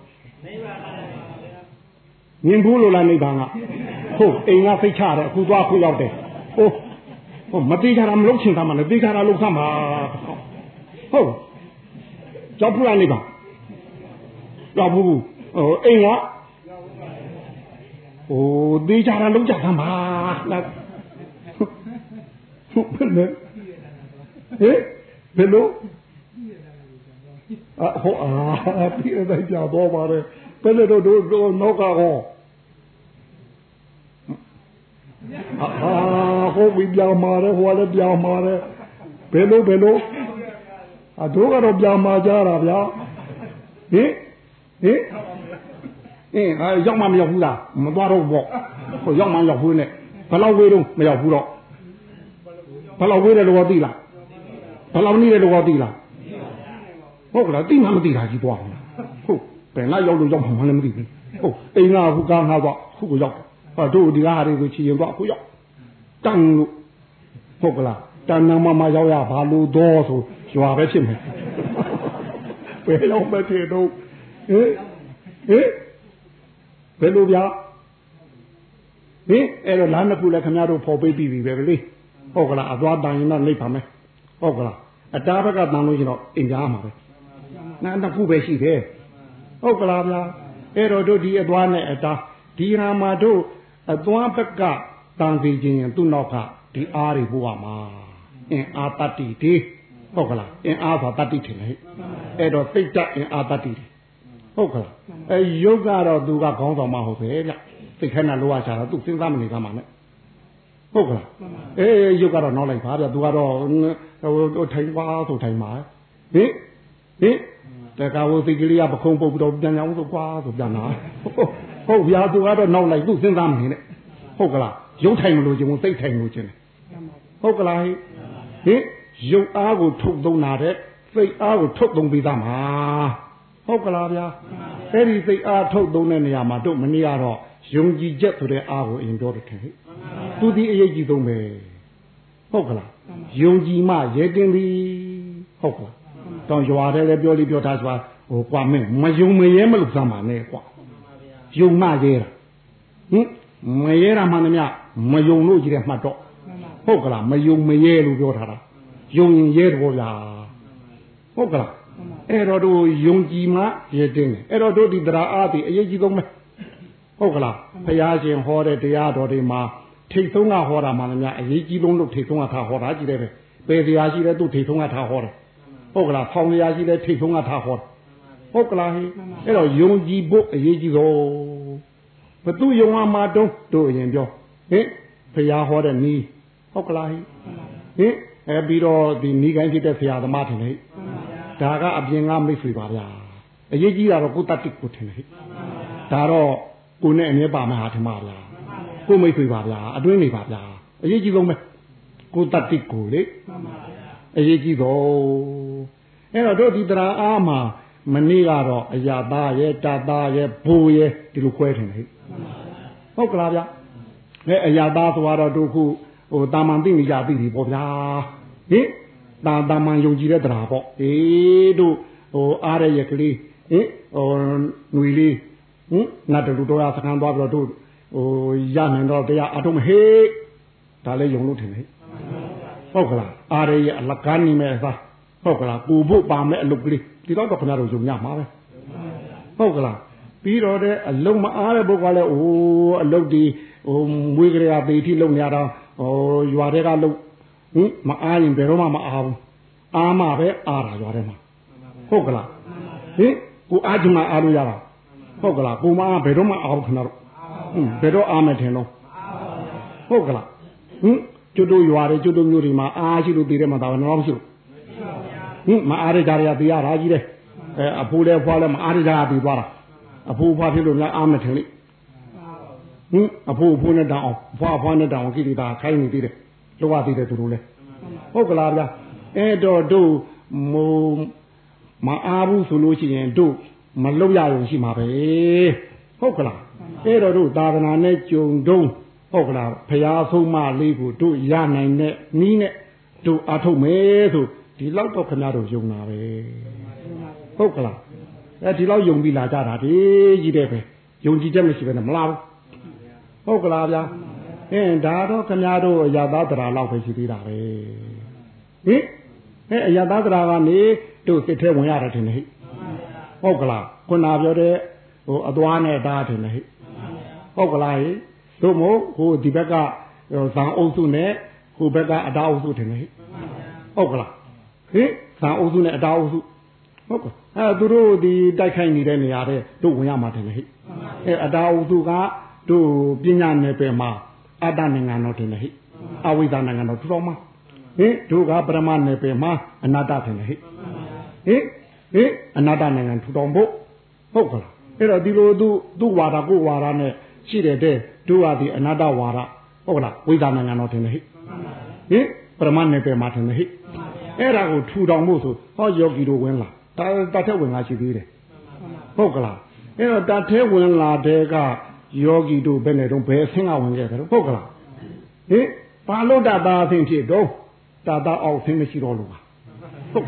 မြင်ဘူးလို့လားနိဗ္ဗာန်ကဟုတ်အိမ်ကဖိတ်ချတယ်အခုသွားခုရောက်တယ်ဟုတ်ဟုတ်မတိကြတာမလုပ်ချင်တာမှလည်းတိကြတာလုပ်ဆမ်းပါဟုတ်ကြောက်ဘူးလားနိဗ္ဗာန် ရောက်ဘူးဟိုအိမ်ကဟိုသေးကြတာလုံးကြတာမှာလားဟုတ်ဘယ်လဲဟဲ့ဘယ်လိုအဟောအာပြည်တိုင်းကြတော့ပါတယ်ဘယ်လိုတို့တို့နောက်ကကောဟာဟုတ်ပြီပြာမာတယ်ဟိုလည်းပြာမာတယ်ဘယ်လိုဘယ်လိုအတို့ကတော့ပြာမာကြတာဗျာဟင် ဟင်အင်းအဲရောက်မှမရောက်ဘူးလားမသွားတော့ဘောဟိုရောက်မှရောက်ဘူးနဲ့ဘယ်လောက်ဝေးတော့မရောက်ဘူးတော့ဘယ်လောက်ဝေးတယ်လို့သိလားဘယ်လောက်နေတယ်လို့သိလားဟုတ်ကလားသိမှမသိတာကြီးသွားဘူးဟုတ်ဘယ်လားရောက်လို့ရောက်မှမလည်းမသိဘူးဟုတ်အိမ်ကခုကားငါတော့ခုကိုရောက်ဟောတို့ဒီကားဟာတွေကိုချီရင်တော့ခုရောက်တန်းလို့ဟုတ်ကလားတန်နမမရောက်ရဘာလို့တော့ဆိုရွာပဲဖြစ်မယ်ဘယ်လောက်ပဲဖြစ်တော့ ဟင်ဟင်ဘယ်လိုဗျာဟင်အဲ့တော့လမ်းတစ်ခုလည်းခင်ဗျားတို့ဖော်ပေးပြီးပြီပဲလေဟုတ်ကလားအသွားတန်ရင်တော့လိပ်ပါမယ်ဟုတ်ကလားအတားဘက်ကတန်လို့ရှင်တော့အိမ်ကြားမှာပဲနာတစ်ခုပဲရှိတယ်ဟုတ်ကလားဗျာအဲ့တော့တို့ဒီအသွားနဲ့အတားဒီဟာမှာတို့အသွားဘက်ကတန်စီခြင်းရင်သူ့နောက်ကဒီအားတွေပို့ရမှာအင်းအာတတိဒီဟုတ်ကလားအင်းအားဆိုတတိထင်လေအဲ့တော့စိတ်တအင်းအာတတိတယ် ဟုတ်ကလားအဲယုတ်ကတော့သူကခေါင်းဆောင်မဟုတ်ပဲဗျစိတ်ခဲနဲ့လောရချတာသူစဉ်းစားမနေကမှနဲ့ဟုတ်ကလားအေးယုတ်ကတော့နောက်လိုက်ပါဗျသူကတော့ဟိုထိုင်ပါဆိုထိုင်ပါဟင်ဟင်တကဝစိတ်ကလေးကပခုံးပုတ်ပြီးတော့ပြန်အောင်ဆိုကွာဆိုပြန်လာဟုတ်ဗျာသူကတော့နောက်လိုက်သူစဉ်းစားမနေနဲ့ဟုတ်ကလားရုပ်ထိုင်မလို့ခြင်းစိတ်ထိုင်လို့ခြင်းဟုတ်ကလားဟင်ရုပ်အားကိုထုတ်သုံးတာတဲ့စိတ်အားကိုထုတ်သုံးပေးသားမှာ ဟုတ်ကလားဗျာအဲ့ဒီစိတ်အားထုတ်သုံးတဲ့နေရာမှာတို့မနေရတော့ယုံကြည်ချက်ဆိုတဲ့အားကိုအရင်ပြောတယ်ခင်သူဒီအရေးကြီးဆုံးပဲဟုတ်ကလားယုံကြည်မှရဲကင်းသည်ဟုတ်ကလားတော့ရွာတယ်လည်းပြောလိပြောထားဆိုဟိုကွာမင်းမယုံမရဲမလို့စမ်းပါနဲ့ကွာယုံမရဲတာဟင်မရဲတာမှန်သမျှမယုံလို့ကြီးတယ်မှတ်တော့ဟုတ်ကလားမယုံမရဲလို့ပြောထားတာယုံရင်ရဲတော့ဗျာဟုတ်ကလား အဲ့တော့တို့ယုံကြည်မှရဲတင်းတယ်အဲ့တော့တို့ဒီတရားအားဒီအရေးကြီးဆုံးပဲဟုတ်ကလားဘုရားရှင်ဟောတဲ့တရားတော်တွေမှာထိတ်ဆုံးကဟောတာမှလည်းများအရေးကြီးဆုံးလို့ထိတ်ဆုံးကထားဟောတာကြည့်တယ်ပဲပေတရားရှိတဲ့သူထိတ်ဆုံးကထားဟောတယ်ဟုတ်ကလားဖောင်တရားရှိတဲ့ထိတ်ဆုံးကထားဟောတယ်ဟုတ်ကလားဟိအဲ့တော့ယုံကြည်ဖို့အရေးကြီးဆုံးဘသူယုံရမှာတုံးတို့အရင်ပြောဟင်ဘုရားဟောတဲ့နီးဟုတ်ကလားဟိဟင်အဲပြီးတော့ဒီနီးကိုင်းဖြစ်တဲ့ဆရာသမားထင်တယ်ဟိ ဒါကအပြင်ကမိတ်ဆွေပါဗျာအရေးကြီးတာတော့ကိုတတ်တိကိုထင်တယ်ဟိဒါတော့ကိုနဲ့အမြဲပါမှာဟာထင်ပါဗျာကိုမိတ်ဆွေပါဗျာအတွင်းနေပါဗျာအရေးကြီးဆုံးပဲကိုတတ်တိကိုလေအရေးကြီးတော့အဲ့တော့တို့ဒီတရားအားမှာမနေ့ကတော့အရာသားရဲ့တာသားရဲ့ဘူရဲ့ဒီလိုခွဲထင်တယ်ဟုတ်ကလားဗျအဲအရာသားဆိုတော့တို့ခုဟိုတာမန်သိနေကြသိပြီပေါ့ဗျာဟင် တာတာမန်ယုံကြည်တဲ့တရားပေါ့အေးတို့ဟိုအားရရဲ့ကလေးဟင်ဟိုຫນွေလေးဟင်နတ်တူတော်ရစကန်သွားပြီးတော့တို့ဟိုရနိုင်တော့တရားအထုံးဟေးဒါလည်းယုံလို့ထင်တယ်ဟုတ်ကလားအားရရဲ့အလကားနေမဲ့သားဟုတ်ကလားပူဖို့ပါမဲ့အလုပ်ကလေးဒီတော့တော့ခင်ဗျားတို့ယုံရမှာပဲဟုတ်ကလားပြီးတော့တဲ့အလုံးမအားတဲ့ပုဂ္ဂိုလ်ကလည်းအိုးအလုပ်ဒီဟိုမွေးကြရပေတိလုံနေရတာဟိုရွာတွေကလုံ ဟင်မအားရင်ဘယ်တော့မှမအားဘူးအားမှပဲအားတာရွာထဲမှာဟုတ်ကလားဟင်ကိုအားကြမှာအားလို့ရတာဟုတ်ကလားကိုမအားဘယ်တော့မှအားဘူးခင်ဗျားတို့ဟင်ဘယ်တော့အားမထင်တော့ဟုတ်ကလားဟင်ကျွတ်တို့ရွာတွေကျွတ်တို့မျိုးတွေမှာအားရှိလို့တည်တယ်မှာဒါပဲတော့မရှိလို့ဟင်မအားရကြရတရားရာကြီးတယ်အဲအဖိုးလည်းဖွားလည်းမအားရကြရပြီးသွားတာအဖိုးဖွားဖြစ်လို့များအားမထင်လိဟင်အဖိုးအဖိုးနဲ့တောင်အောင်ဖွားဖွားနဲ့တောင်ကိလေသာခိုင်းနေသေးတယ် လောကသေးတယ်သူတို့လည်းဟုတ်ကလားဗျာအဲ့တော့တို့မိုးမအားဘူးဆိုလို့ရှိရင်တို့မလုတ်ရရုံရှိမှာပဲဟုတ်ကလားအဲ့တော့တို့သာသနာနဲ့ကြုံတုံးဟုတ်ကလားဖရာဆုံးမလေးကိုတို့ရနိုင်တဲ့နီးနဲ့တို့အားထုတ်မယ်ဆိုဒီလောက်တော့ခင်ဗျားတို့ယုံတာပဲဟုတ်ကလားအဲဒီလောက်ယုံပြီးလာကြတာဒီကြီးတဲ့ပဲယုံကြည်ချက်မရှိဘဲနဲ့မလားဘူးဟုတ်ကလားဗျာ အင်းဒါတော့ခင်ဗျားတို့အရသာတရားလောက်ပဲရှိသေးတာပဲဟင်အဲအရသာတရားကနေတို့စိတ်ထဲဝင်ရတယ်ထင်တယ်ဟိဟုတ်ကလားခုနပြောတဲ့ဟိုအသွားနဲ့သားထင်တယ်ဟိဟုတ်ကလားဟိတို့မို့ဟိုဒီဘက်ကဇံအုပ်စုနဲ့ဟိုဘက်ကအတားအုပ်စုထင်တယ်ဟိဟုတ်ကလားဟင်ဇံအုပ်စုနဲ့အတားအုပ်စုဟုတ်ကဲ့အဲသူတို့ဒီတိုက်ခိုက်နေတဲ့နေရာတဲ့တို့ဝင်ရမှာတယ်ဟိအဲအတားအုပ်စုကတို့ပညာနယ်ပယ်မှာ အတ္တနိုင်ငံတော်တင်တယ်ဟိအဝိဇ္ဇာနိုင်ငံတော်ထူတော်မှာဟင်တို့ကပရမနယ်ပယ်မှာအနာတ္တတင်တယ်ဟိဟင်ဟင်အနာတ္တနိုင်ငံထူတော်ဖို့ဟုတ်ကလားအဲ့တော့ဒီလိုသူသူ့ဝါဒကိုဝါဒနဲ့ရှိတဲ့တဲ့တို့ကဒီအနာတ္တဝါဒဟုတ်လားဝိဇ္ဇာနိုင်ငံတော်တင်တယ်ဟိဟင်ပရမနယ်ပယ်မှာတင်တယ်ဟိအဲ့ဒါကိုထူတော်ဖို့ဆိုဟောယောဂီတို့ဝင်လာဒါတတ်ထက်ဝင်လာရှိသေးတယ်ဟုတ်ကလားအဲ့တော့တတ်ထဲဝင်လာတဲ့က ယောဂီတို့ဘယ်နဲ့တော့ဘယ်အဆင့်ကဝင်ခဲ့တယ်ဟုတ်ကလားဟင်ဘာလို့တတာအဆင့်ဖြစ်တော့တတာအောက်ဆင်းမရှိတော့လို့ပါဟုတ်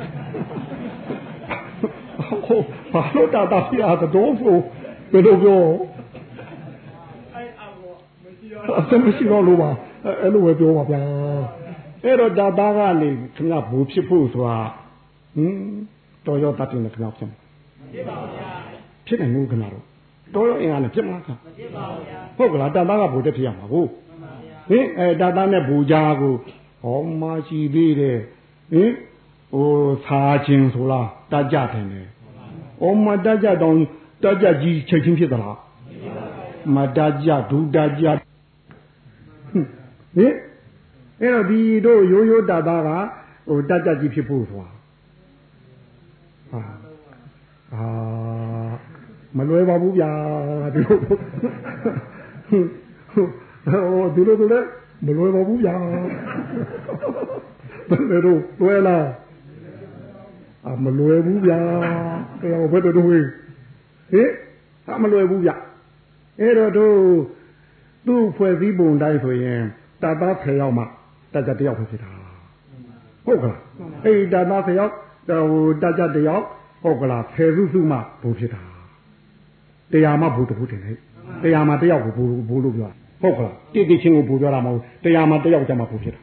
ဟုတ်ဘာလို့တတာဖြစ်ရတော့ဆိုဘယ်လိုပြောအဲ့အဘောမရှိတော့မရှိတော့လို့ပါအဲ့လိုပဲပြောပါဗျာအဲ့တော့ဒါသားကနေခင်ဗျဘူဖြစ်ဖို့ဆိုတာဟင်တော်ရောတတ်တယ်ခင်ဗျဖြစ်မှာဖြစ်ပါဗျာဖြစ်တယ်မို့ခင်ဗျတော့ တော်ရောအင်အားနဲ့ဖြစ်မှာခါဖြစ်ပါဗျာဟုတ်ကလားတတ်သားကဘူတက်ဖြစ်ရမှာကိုဟင်အဲတတ်သားနဲ့ဘူကြားကိုဟောမရှိသေးတယ်ဟင်ဟိုသာခြင်းဆိုလားတတ်ကြတယ်လေဩမတတ်ကြတော့တတ်ကြကြီးချက်ချင်းဖြစ်သလားမတတ်ကြဒုတတ်ကြဟင်အဲ့တော့ဒီတို့ရိုးရိုးတာသားကဟိုတတ်ကြကြီးဖြစ်ဖို့ဆိုတာဟာအာ မလွယ်ပါဘူးဗျာဒီလိုဟိုဒီလိုတို့လည်းမလွယ်ပါဘူးဗျာဘယ်လိုလွယ်လားအမလွယ်ဘူးဗျာအဲ့တော့ဘယ်တော့ဝေးဟင်အမလွယ်ဘူးဗျအဲ့တော့တို့သူ့ဖွဲ့စည်းပုံတိုင်းဆိုရင်တတ်သားဖယ်ရောက်မှတတ်ကြတယောက်ဖြစ်တာဟုတ်ကလားအေးတတ်သားဖယ်ရောက်ဟိုတကြတယောက်ဟုတ်ကလားဖယ်စုစုမှဘိုးဖြစ်တာ တရားမှဘိုးတခုတင်ဟဲ့တရားမှတယောက်ကိုဘိုးဘိုးလို့ပြောဟုတ်ကလားတိတိချင်းကိုဘိုးပြောတာမဟုတ်တရားမှတယောက်ကြမှာဘိုးဖြစ်တာ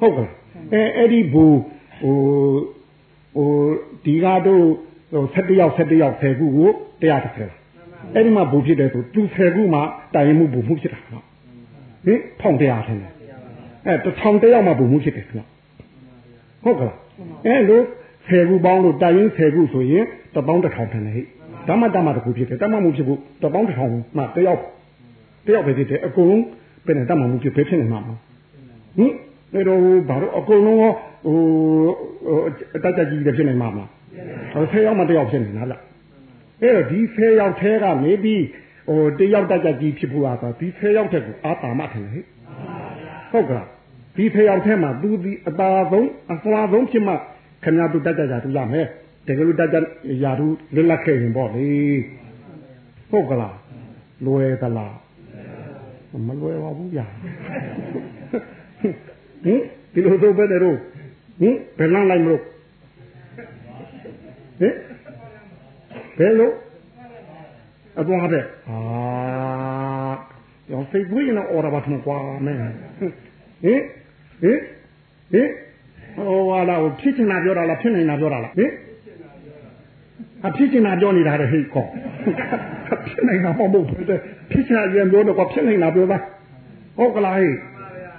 ဟုတ်ကလားအဲအဲ့ဒီဘိုးဟိုဟိုဒီကားတို့ဟို7ယောက်7ယောက်10ခုကိုတရားတစ်ဆယ်အဲ့ဒီမှာဘိုးဖြစ်တယ်ဆိုသူ10ခုမှတိုင်မှုဘိုးမှုဖြစ်တာနော်ဟင်ထောင်တရားထင်တယ်အဲတထောင်တယောက်မှဘိုးမှုဖြစ်တယ်ခင်ဗျဟုတ်ကလားအဲလို10ခုပေါင်းလို့တိုင်ရင်10ခုဆိုရင်တပေါင်းတစ်ထောင်ထင်တယ်ဟိ ဓမ္မတမတစ်ခုဖြစ်တယ်တမမှုဖြစ်ဖို့တပေါင်းတစ်ထောင်မှတယောက်တယောက်ပဲဖြစ်တယ်အကုန်လုံးဘယ်နဲ့တမမှုဖြစ်ပဲဖြစ်နေမှာမဟုတ်ဟင်အဲ့တော့ဘာလို့အကုန်လုံးဟိုအတတ်တကြီးတွေဖြစ်နေမှာမလားဟို10ယောက်မှတယောက်ဖြစ်နေတာလားအဲ့တော့ဒီ10ယောက်ထဲကနေပြီးဟိုတယောက်တတ်တကြီးဖြစ်ဖို့อ่ะဆိုဒီ10ယောက်တဲ့ကိုအာတာမထင်တယ်ဟဲ့ဟုတ်ကလားဒီ10ယောက်ထဲမှာသူဒီအတာဆုံးအစွာဆုံးဖြစ်မှခင်ဗျားတို့တတ်တကြတူရမယ် တကယ်လို့တတ်တရာသူလွတ်လပ်ခဲ့ရင်ပေါ့လေဟုတ်ကလားလွယ်သလားမလွယ်ပါဘူးဗျာဟင်ဒီလိုတော့ပဲတော့ဟင်ဘယ်လမ်းလိုက်မလို့ဟင်ဘယ်လိုအပေါ်တဲ့အာရောစိတ်ဝင်နေအော်ရပါထမကွာမဲဟင်ဟင်ဟင်ဟင်ဟိုဟာလာဖြစ်ချင်တာပြောတာလားဖြစ်နေတာပြောတာလားဟင် အဖြစ်ချင်တာပြောနေတာတဲ့ဟိတ်ကောဖြစ်နေတာမဟုတ်ဘူးဖြစ်ချင်တာရင်ပြောတော့ဖြစ်နေတာပြောတာဟုတ်ကလားဟိ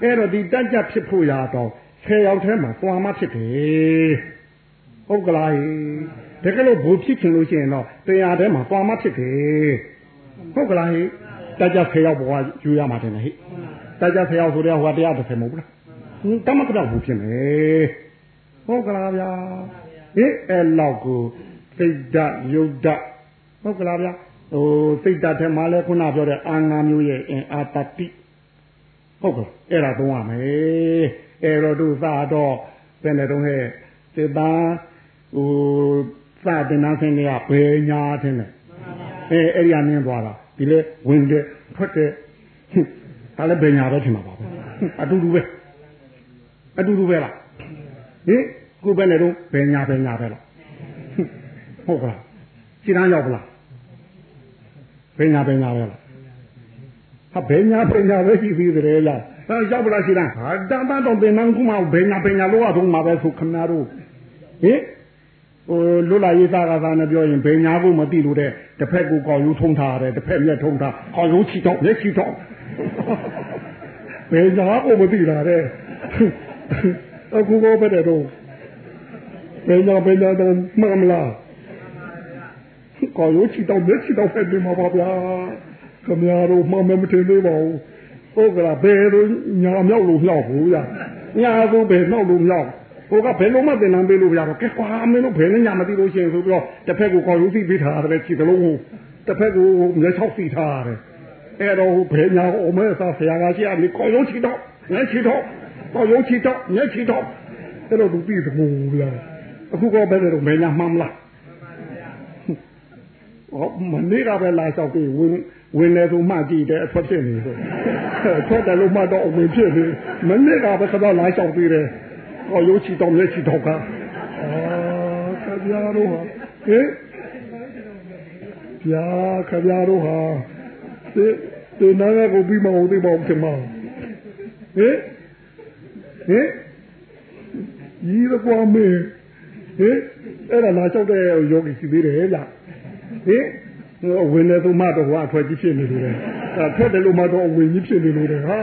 အဲ့တော့ဒီတက်ကြဖြစ်ဖို့ရတော့ဆယ်ယောက်ထဲမှာသွားမှဖြစ်တယ်ဟုတ်ကလားဟိတကယ်လို့ဘူဖြစ်ချင်လို့ရှိရင်တော့တရားထဲမှာသွားမှဖြစ်တယ်ဟုတ်ကလားဟိတက်ကြဆယ်ယောက်ဘဝယူရမှာတယ်ဟိတက်ကြဆယ်ယောက်ဆိုတဲ့ဟိုကတရားတစ်ဆယ်မဟုတ်ဘူးလားတမကတော့ဘူးဖြစ်မယ်ဟုတ်ကလားဗျာဟိအဲ့လောက်ကို စိတ်ဓာတ်ယုတ်ဓာတ်ဟုတ်ကလားဗျာဟိုစိတ်ဓာတ်ထဲမှာလဲခုနပြောတဲ့အာငါမျိုးရဲ့အင်အာတတိဟုတ်ကဲ့အဲ့ဒါသုံးရမယ်အဲ့တော့သူသာတော့ဘယ်နဲ့တော့ဟဲ့စေတန်းဟိုစတင်နာဆင်းတွေကဘယ်ညာထင်းလဲအဲအဲ့ဒီကနင်းသွားတာဒီလေဝင်တဲ့ထွက်တဲ့ဒါလည်းဘယ်ညာပဲထင်မှာပါပဲအတူတူပဲအတူတူပဲလားဟင်ခုပဲနဲ့တော့ဘယ်ညာဘယ်ညာပဲလား ဟုတ်ကလားခြေတန်းရောက်ပလားဘယ်ညာဘယ်ညာပဲလားဟာဘယ်ညာဘယ်ညာပဲရှိသေးတယ်လားအဲရောက်ပလားခြေတန်းဟာတန်တန်တော့ပင်မကူမဘယ်ညာဘယ်ညာလို့တော့မှာပဲဆိုခမနာတို့ဟင်ဟိုလွတ်လာရေးသားကသာနဲ့ပြောရင်ဘယ်ညာကိုမသိလို့တဲ့တစ်ဖက်ကိုကောက်ယူထုံးထားတယ်တစ်ဖက်မျက်ထုံးထားကောက်ယူချီတော့မျက်ချီတော့ဘယ်ညာကိုမသိတာတဲ့အခုကောပဲတဲ့တော့ဘယ်ညာဘယ်ညာတော့မှမလား ကောက်ယူချီတော့မျက်ချီတော့ဖက်နေမှာပါဗျာခမရတို့မှမမတင်သေးပါဘူးဟုတ်ကလားဘယ်လိုညာမြောက်လို့မြောက်ဘူးဗျာညာကိုဘယ်မြောက်လို့မြောက်ဟိုကဘယ်လိုမှသင်တန်းပေးလို့မရတော့ကဲကွာမင်းတို့ဘယ်နဲ့ညာမသိလို့ရှိရင်ဆိုပြီးတော့တစ်ဖက်ကိုကော်ရုပ်သိပေးထားရတယ်ခြေတလုံးကိုတစ်ဖက်ကိုမျက်ချောက်စီထားရတယ်အဲ့တော့ဘယ်ညာဟိုမဲသာဆရာကရှိရလေကော်ရုပ်ချီတော့ငါချီတော့ကော်ရုပ်ချီတော့ငါချီတော့အဲ့တော့သူပြီးသမို့လားအခုကဘယ်လိုမဲညာမှမလားဟော မနေ့ကပဲလာလျှောက်ပြီးဝင်ဝင်လေသူမှကြည့်တယ်အထွက်ဖြစ်နေဆိုထွက်တယ်လို့မှတော့အဝင်ဖြစ်နေမနေ့ကပဲကတော့လာလျှောက်ပြီးတယ်ဟောရုပ်ချီတော့မျက်ချီတော့ကအာခဗျားတို့ဟာဟင်ဗျာခဗျားတို့ဟာဒီဒီနာကကိုပြီးမအောင်ဒီပေါ့ချင်မဟင်ဟင်ရီးတော့ကွာမေဟင်အဲ့ဒါလာလျှောက်တဲ့ယောဂီရှိသေးတယ်လား ဟင်ဝင်တယ်သူမတော့ဟိုအထွက်ကြီးဖြစ်နေလို့လေအဲထွက်တယ်လို့မတော့ဝင်ကြီးဖြစ်နေလို့လေဟာ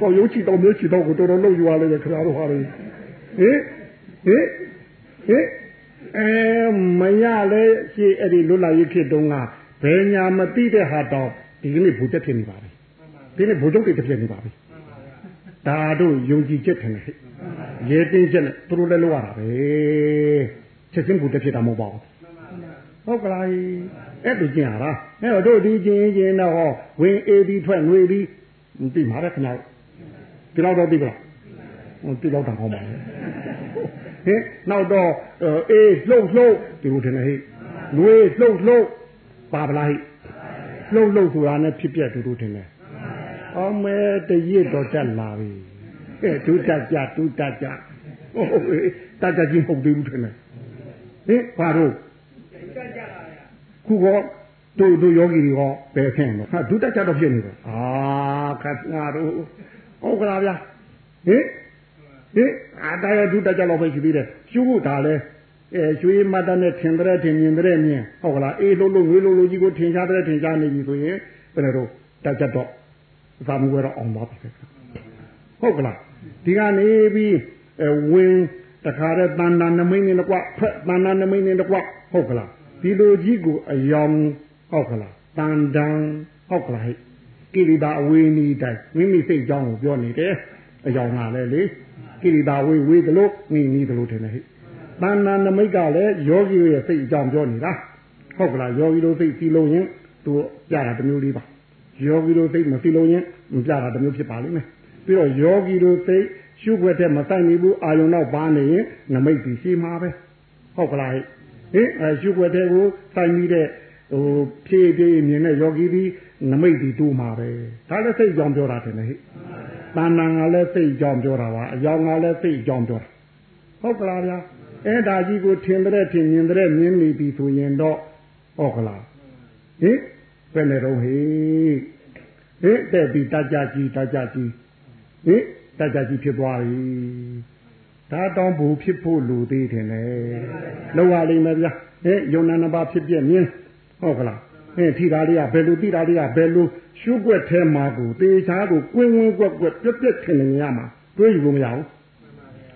တော့ရုပ်ချီတော့မျိုးချီတော့ကိုတော်တော်လောက်ယူရလေခင်ဗျားတို့ဟာလေဟင်ဟင်ဟင်အဲမရလဲရှေ့အဲ့ဒီလွတ်လာရေးဖြစ်တုန်းကဘယ်ညာမသိတဲ့ဟာတော့ဒီကနေ့ဘူတက်ဖြစ်နေပါပြီဒီနေ့ဘူချုပ်တွေတက်ဖြစ်နေပါပြီဒါတို့ယုံကြည်ချက်ထင်တယ်ရဲတင်းချက်နဲ့သူတို့လည်းလောက်ရတာပဲချက်ချင်းဘူတက်ဖြစ်တာမဟုတ်ပါဘူး ဟုတ်ကလားအဲ့ဒီကျင်ရတာအဲ့တော့တို့ဒီကျင်ကျင်တော့ဟောဝင်အေးဒီထွက်ငွေဒီသိမှာပဲခင်ဗျာဒီလောက်တော့သိပါလားဒီလောက်တောင်ဟောပါဟင်နောက်တော့အေးလှုပ်လှုပ်ဒီလိုထင်တယ်ဟိငွေလှုပ်လှုပ်ပါပလားဟိလှုပ်လှုပ်ဆိုတာနဲ့ဖြစ်ပြတူတူထင်တယ်အောင်မဲတရစ်တော့တက်လာပြီအဲဒုတက်ကြဒုတက်ကြဟုတ်တတ်ကြကြီးမဟုတ်သေးဘူးထင်တယ်ဟဟင်ဘာတို့ ခုကောတို့တို့ယောဂီတွေရောဘယ်ခင်းတော့ဟာဒုတက်ချက်တော့ဖြစ်နေတယ်အာခတ်ငါတို့ဟုတ်ကလားဗျာဟင်ဟင်အာတရားဒုတက်ချက်တော့ပဲရှိသေးတယ်ရှုဖို့ဒါလဲအဲရွှေမတ်တနဲ့ထင်တဲ့ထင်မြင်တဲ့မြင်ဟုတ်ကလားအေးလုံးလုံးငွေလုံးလုံးကြီးကိုထင်ရှားတဲ့ထင်ရှားနေပြီဆိုရင်ဘယ်လိုတော့တက်ချက်တော့သာမွေတော့အောင်ပါပါဟုတ်ကလားဒီကနေပြီးအဲဝင်တခါတဲ့တန်တန်နမိတ်နေတော့ဖက်တန်တန်နမိတ်နေတော့ဟုတ်ကလား ဒီလိုကြီးကိုအယောင်ဟုတ်ကလားတန်တန်ဟုတ်ကလားဟဲ့ကိရိတာအဝေးနီးတိုင်းမိမိစိတ်ကြောင်းကိုပြောနေတယ်အယောင်ကလည်းလေကိရိတာဝေးဝေးသလိုမိနီးသလိုထင်တယ်ဟဲ့တန်တန်နမိတ်ကလည်းယောဂီရဲ့စိတ်အကြောင်းပြောနေတာဟုတ်ကလားယောဂီတို့စိတ်စီလုံးရင်သူပြတာတစ်မျိုးလေးပါယောဂီတို့စိတ်မစီလုံးရင်မပြတာတစ်မျိုးဖြစ်ပါလိမ့်မယ်ပြီးတော့ယောဂီတို့စိတ်ရှုွက်တဲ့မဆိုင်နေဘူးအာယုံတော့ပါနေရင်နမိတ်ပြီးရှိမှာပဲဟုတ်ကလား ဟင်အဲရှုွက်တဲ့ကိုဆိုင်ပြီးတဲ့ဟိုဖြည့်ဖြည့်မြင်တဲ့ယောဂီဒီနမိတ်ပြီးတူးမှာပဲဒါလည်းစိတ်ကြောင့်ပြောတာတယ်ဟဲ့တဏ္ဍာကလည်းစိတ်ကြောင့်ပြောတာပါအယောင်ကလည်းစိတ်ကြောင့်ပြောတာဟုတ်ကလားဗျာအဲဒါကြီးကိုထင်တဲ့ထင်မြင်တဲ့မြင်နေပြီဆိုရင်တော့ဟုတ်ကလားဟင်ဘယ်နဲ့တော့ဟေးဟင်တဲ့ပြီးတကြကြီးတကြကြီးဟင်တကြကြီးဖြစ်သွားပြီ ဒါတောင်းဘူးဖြစ်ဖို့လူသေးတယ်လေလောက်ရလိမ့်မယ်ဗျာဟင်ယုံနာနှစ်ပါးဖြစ်ပြမြင်ဟုတ်ကလားဟင်ထိတာလေးကဘယ်လိုထိတာလေးကဘယ်လိုရှုွက်ထဲမှာကိုတေချာကိုကွင်းဝင်းကွက်ကွက်ပြက်ပြက်ထင်နေရမှာတွေးယူလို့မရဘူး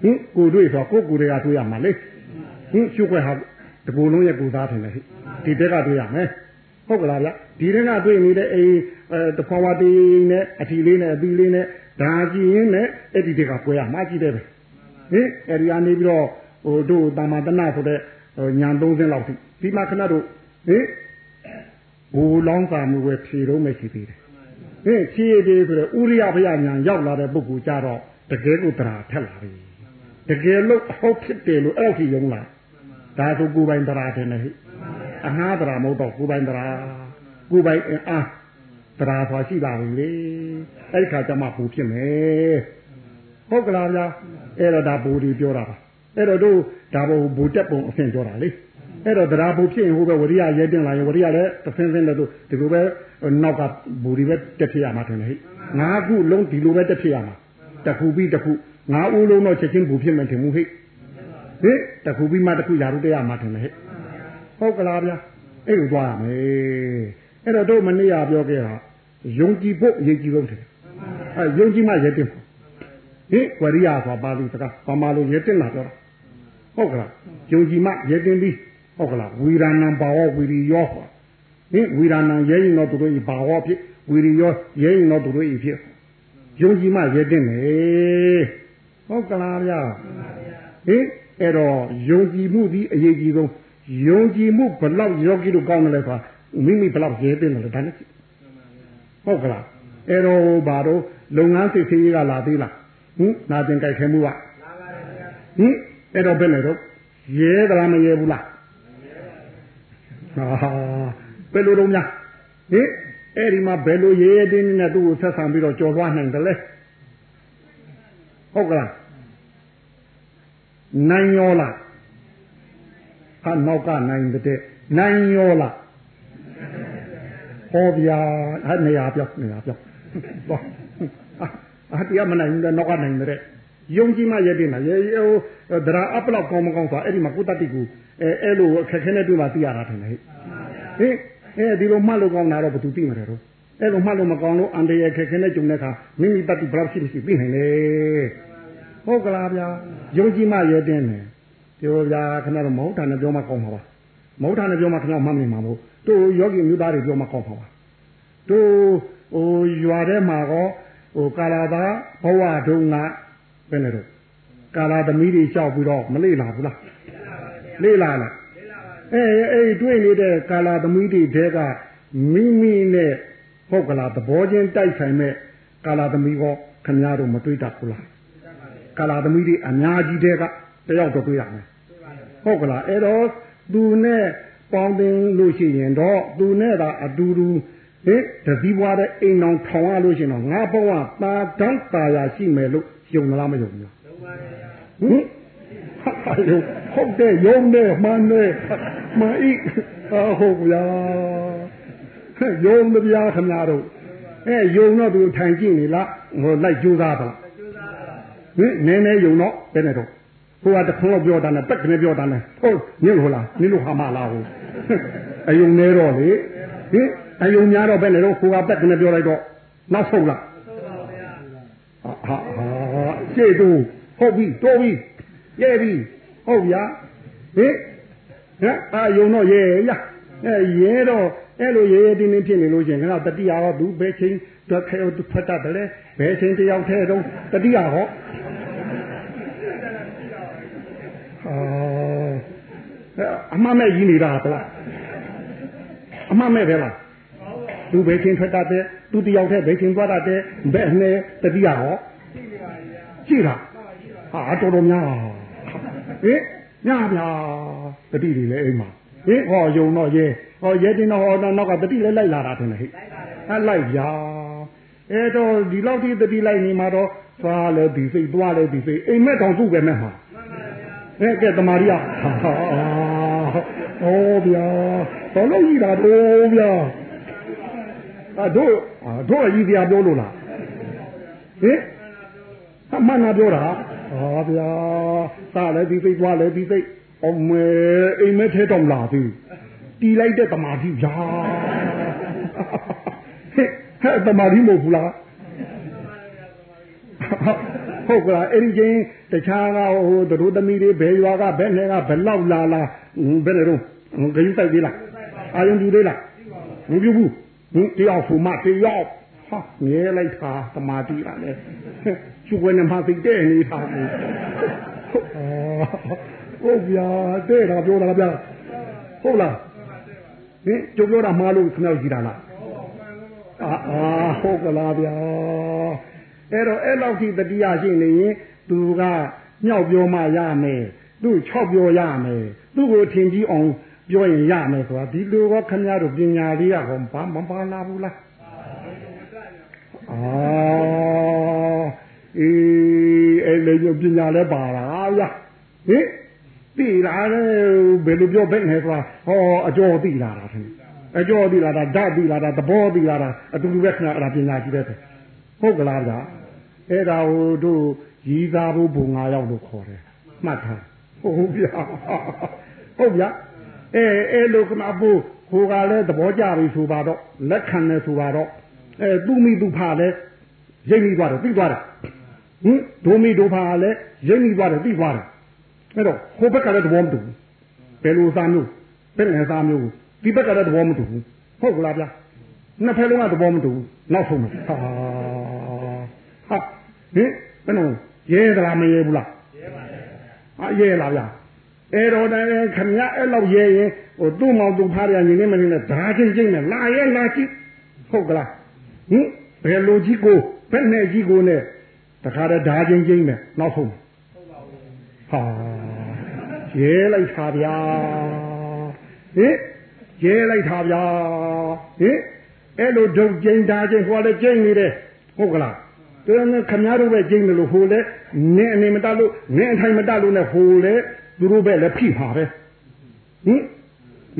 ဟင်ကိုတွေးဆိုကိုကိုတွေကတွေးရမှာလေဟင်ရှုွက်ဟာတကူလုံးရဲ့ကိုသားထင်တယ်ဟိဒီတက်ကတွေးရမယ်ဟုတ်ကလားဗျဒီတက်ကတွေးနေတဲ့အိမ်အဲတခွာဝတီနဲ့အထီလေးနဲ့အပီလေးနဲ့ဒါကြည့်ရင်လည်းအဲ့ဒီတက်ကပွဲရမှာကြည့်တယ်ပဲ ဟင်အဲ့ဒီကနေပြီးတော့ဟိုတို့တာမတနာဆိုတဲ့ညာ၃ဆင်းလောက်ဒီမှာခဏတို့ဟင်ဘူလောင်းစာမှုပဲဖြေတော့မရှိသေးတယ်ဟင်ဖြေသေးဆိုတော့ဥရိယဘုရားညာရောက်လာတဲ့ပုဂ္ဂိုလ်ကြတော့တကယ်ကိုတရာထက်လာပြီတကယ်လို့အဟုတ်ဖြစ်တယ်လို့အဲ့လိုကြီးယုံလာဒါဆိုကိုယ်ပိုင်တရာတယ်နဲ့ဟိအငှားတရာမဟုတ်တော့ကိုယ်ပိုင်တရာကိုယ်ပိုင်အားတရာဆိုရှိပါဘူးလေအဲ့ဒီခါကျမှပူဖြစ်မယ် ဟုတ်ကလားဗျာအဲ့တော့ဒါဘူဒီပြောတာပါအဲ့တော့တို့ဒါဘဘူတက်ပုံအဆင့်ပြောတာလေအဲ့တော့တရားဘူဖြစ်ရင်ဟိုပဲဝရိယရဲတင်လာရင်ဝရိယလည်းတစ်ဆင်းဆင်းနဲ့တို့ဒီလိုပဲနောက်ကဘူဒီပဲတက်ဖြစ်ရမှာတယ်ဟဲ့ငါးခုလုံးဒီလိုပဲတက်ဖြစ်ရမှာတစ်ခုပြီးတစ်ခုငါးဦးလုံးတော့ချက်ချင်းဘူဖြစ်မှတင်မှုဟဲ့ဟေးတစ်ခုပြီးမှတစ်ခုယာရုတက်ရမှာတယ်ဟဲ့ဟုတ်ကလားဗျာအဲ့လိုသွားရမယ်အဲ့တော့တို့မနေ့ကပြောခဲ့တာယုံကြည်ဖို့အရေးကြီးဆုံးတယ်အဲယုံကြည်မှရဲတင် ဟင်ဝရိယဆိုပါဠိစကားဘာမှလို့ရဲတင်လာပြောတာဟုတ်ကလားယုံကြည်မှရဲတင်ပြီးဟုတ်ကလားဝီရဏံဘာဝဝီရိယောဟင်ဝီရဏံရဲရင်တော့သူတို့ဤဘာဝဖြစ်ဝီရိယောရဲရင်တော့သူတို့ဤဖြစ်ယုံကြည်မှရဲတင်တယ်ဟုတ်ကလားဗျာဟင်အဲ့တော့ယုံကြည်မှုဒီအရေးကြီးဆုံးယုံကြည်မှုဘလောက်ယောဂီတို့ကောင်းတယ်လဲဆိုတာမိမိဘလောက်ရဲတင်တယ်လဲဒါနဲ့ဟုတ်ကလားအဲ့တော့ဘာတော့လုပ်ငန်းစစ်ဆေးရေးကလာသေးလား ဟင်နာတင်ကြိုက်ခဲမှုကလာပါတယ်ဗျာဟင်အဲ့တော့ဘယ်နဲ့တော့ရဲသလားမရဲဘူးလားဟာဘယ်လိုတော့များဟင်အဲ့ဒီမှာဘယ်လိုရဲရဲတင်းနဲ့သူ့ကိုဆက်ဆံပြီးတော့ကြော်သွားနိုင်တယ်လဲဟုတ်ကလားနိုင်ရောလားဟာနောက်ကနိုင်တဲ့နိုင်ရောလားဟောဗျာအဲ့နေရာပြောနေရာပြောသွား အာတရားမနိုင်ဘူးနောက်ကနိုင်တဲ့ယုံကြည်မှရတဲ့နာရေဟိုဒရာအပလောက်ကောင်းမကောင်းဆိုတာအဲ့ဒီမှာကုတတိကူအဲအဲ့လိုအခက်ခဲနဲ့တွေ့မှသိရတာထင်တယ်ဟင်အဲဒီလိုမှတ်လို့ကောင်းတာတော့ဘယ်သူသိမှာလဲတော့အဲ့လိုမှတ်လို့မကောင်းလို့အန်တရခက်ခဲနဲ့ကြုံတဲ့အခါမိမိတတိဘလောက်ရှိမရှိသိနိုင်လေဟုတ်ကလားဗျာယုံကြည်မှရတဲ့နေပြောဗျာခဏတော့မဟုတ်တာနဲ့ပြောမှကောင်းပါပါမဟုတ်တာနဲ့ပြောမှခဏမှတ်မိမှာမဟုတ်တို့ယောဂီမျိုးသားတွေပြောမှကောင်းပါပါတို့ဟိုရွာထဲမှာကော ဟိုကာလာသာဘဝတုံးကဘယ်နဲ့တော့ကာလာသမီးတွေလျှောက်ပြီးတော့မလေ့လာဘူးလားလေ့လာလားအဲအဲတွေ့နေတဲ့ကာလာသမီးတွေတဲကမိမိနဲ့ဟုတ်ကလားသဘောချင်းတိုက်ဆိုင်မဲ့ကာလာသမီးကောခင်ဗျားတို့မတွေ့တတ်ဘူးလားကာလာသမီးတွေအများကြီးတဲကတယောက်တော့တွေ့ရမယ်ဟုတ်ကလားအဲ့တော့သူနဲ့ပေါင်းတင်လို့ရှိရင်တော့သူနဲ့ကအတူတူ ဟင်တစည်းပွားတဲ့အိမ်အောင်ထောင်ရလို့ရှိရင်တော့ငါဘဝတာတန်းတာယာရှိမယ်လို့ယုံလားမယုံဘူးလားဟင်ဟယုံဟုတ်တယ်ယုံတယ်မှန်တယ်မှန်ဤဟုတ်ဗျာယုံဗျာခင်ဗျားတို့အဲယုံတော့သူထိုင်ကြည့်နေလားဟိုလိုက်ကြိုးစားတော့ဟင်နည်းနည်းယုံတော့ဘယ်နဲ့တော့ဟိုကတခုံးတော့ပြောတာနဲ့တက်ကနေပြောတာနဲ့ဟုတ်ညင်ဟိုလားနင်းလို့ဟာမလားဟိုအယုံနေတော့လေဟင် အယုံများတော့ဘယ်နဲ့တော့ဟိုကတက်ကနေပြောလိုက်တော့နောက်ဆုံးလားဟာဟာရှေ့တူဟုတ်ပြီတိုးပြီရဲပြီဟုတ်ဗျာဟင်ဟမ်အာယုံတော့ရဲရအဲရဲတော့အဲ့လိုရဲရဲတင်းတင်းဖြစ်နေလို့ရှင်ခဏတတိယဟောသူဘယ်ချင်းတော့ခဲဖတ်တတ်တယ်ဘယ်ချင်းတယောက်ထဲတော့တတိယဟောအာအမှမဲ့ကြီးနေတာဟုတ်လားအမှမဲ့ပဲလား သူဘယ်ချင်းထွက်တတ်တယ်သူတယောက်ထဲဘယ်ချင်းသွားတတ်တယ်ဘယ်နဲ့တတိယဟောရှိတာဟာတော်တော်များဟင်ညဗျာတတိတွေလည်းအိမ်မှာဟင်ဟောယုံတော့ရဲဟောရဲတင်တော့ဟောနောက်ကတတိလည်းလိုက်လာတာထင်တယ်ဟဲ့အဲလိုက်ဗျာအဲတော့ဒီလောက်ထိတတိလိုက်နေမှာတော့သွားလဲဒီစိတ်သွားလဲဒီစိတ်အိမ်မက်တောင်သူ့ပဲမဲ့မှာအဲကဲတမာရီယာဟောဗျာဘာလို့ကြီးတာတော့ဗျာ အတို့တို့အကြီးပြပြောလို့လားဟင်အမှန်နာပြောတာဟာဗျာစားလဲဒီစိတ်သွားလဲဒီစိတ်အမေအိမ်မဲထဲတော့လာပြီတီလိုက်တဲ့တမာတိဗျာဟဲ့တမာတိမဟုတ်ဘူးလားဟုတ်ကလားအဲ့ဒီချင်းတခြားကဟိုတို့သမီးတွေဘယ်ရွာကဘယ်နယ်ကဘယ်လောက်လာလာဘယ်နဲ့တော့ဂယုတိုက်သေးလားအာယုံပြသေးလားမပြဘူး ဟင်တယောက်ဖူမတယောက်ဟာငဲလိုက်တာတမာတိကလည်းကျုပ်ကနေမှသိတဲ့နေတာဟုတ်ဗျာတဲ့တာပြောတာဗျာဟုတ်လားဟင်ကျုပ်ပြောတာမှားလို့ခဏကြည့်တာလားအာအာဟုတ်ကလားဗျာအဲ့တော့အဲ့လောက်ထိတတိယရှိနေရင်သူကမြောက်ပြောမှရမယ်သူ၆ပြောရမယ်သူ့ကိုထင်ကြီးအောင် ပြောရင်ရမယ်ဆိုတာဒီလိုကခမရတို့ပညာလေးကဟောဘာမပါလာဘူးလားအာအေးအဲ့လေပညာလည်းပါလားဗျာဟင်သိလာတယ်ဘယ်လိုပြောဘယ်နဲ့ဆိုတာဟောအကျော်သိလာတာထင်အကျော်သိလာတာဓာတ်သိလာတာသဘောသိလာတာအတူတူပဲခဏအဲ့ဒါပညာကြီးပဲဟုတ်ကလားဗျာအဲ့ဒါဟိုတို့ရည်သားဖို့ဘုံ၅ယောက်လို့ခေါ်တယ်မှတ်ထားဟုတ်ဗျာဟုတ်ဗျာ အဲအဲလိုကမဖို့ကိုကလည်းသဘောကျပြီဆိုပါတော့လက်ခံတယ်ဆိုပါတော့အဲသူ့မိသူ့ဖလည်းရိပ်မိသွားတယ်သိသွားတာဟင်ဒိုမိဒိုဖလည်းရိပ်မိသွားတယ်သိသွားတယ်အဲ့တော့ဟိုဘက်ကလည်းသဘောမတူဘူးဘယ်လိုစားမျိုးဘယ်နဲ့စားမျိုးဒီဘက်ကလည်းသဘောမတူဘူးဟုတ်ကလားဗျာနှစ်ဖက်လုံးကသဘောမတူဘူးနောက်ဆုံးမှာဟာဟာဟင်ဘယ်လိုရဲသလားမရဲဘူးလားရဲပါတယ်ဟာရဲလားဗျာ အဲ့တော့တည်းခမရအဲ့လောက်ရဲရင်ဟိုသူ့မောင်သူ့ဖားရညီနေမနေနဲ့ဓာချင်းချင်းနဲ့လာရဲလာကြည့်ဟုတ်ကလားဟင်ဘယ်လိုကြီးကိုဘယ်နဲ့ကြီးကိုနဲ့တခါတည်းဓာချင်းချင်းနဲ့နောက်ဆုံးဟာရဲလိုက်တာဗျာဟင်ရဲလိုက်တာဗျာဟင်အဲ့လိုဒုတ်ကျင်းဓာချင်းဟိုလည်းကျင်းနေတယ်ဟုတ်ကလားတော်နဲ့ခမရတို့ပဲကျင်းတယ်လို့ဟိုလဲနင်းအနေမတလို့နင်းအထိုင်မတလို့နဲ့ဟိုလဲ သူတို့ပဲလည်းဖိမှာပဲဟင်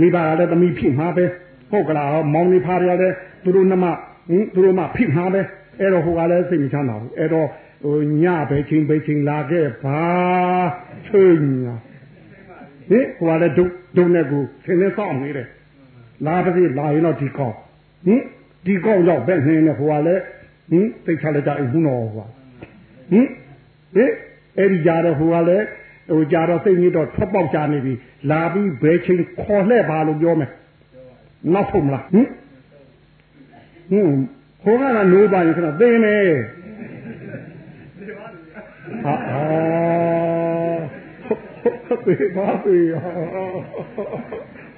မိဘကလည်းသမီးဖိမှာပဲဟုတ်ကလားမောင်နေဖားရလည်းသူတို့နှမဟင်သူတို့မှဖိမှာပဲအဲ့တော့ဟိုကလည်းစိတ်မချမ်းသာဘူးအဲ့တော့ဟိုညပဲချင်းပဲချင်းလာခဲ့ပါချိန်ညာဟင်ဟိုကလည်းဒုဒုနဲ့ကိုဆင်းနေဆောင်နေတယ်လာပါစေလာရင်တော့ဒီကောင်းဟင်ဒီကောင်းတော့ပဲနှင်းနေဟိုကလည်းဟင်သိချလိုက်ကြအိမ်ဘူးတော်ဟိုကဟင်ဟင်အဲ့ဒီကြတော့ဟိုကလည်း ဟိုကြတော့စိတ်ကြီးတော့ထွက်ပေါက်ကြနေပြီလာပြီးဘယ်ချိန်ခေါ်လှဲ့ပါလို့ပြောမယ်နောက်ဆုံးမလားဟင်ဟင်ခေါ်ကကနိုးပါရင်ခဏသိနေဟာအာဟုတ်ပါပြီ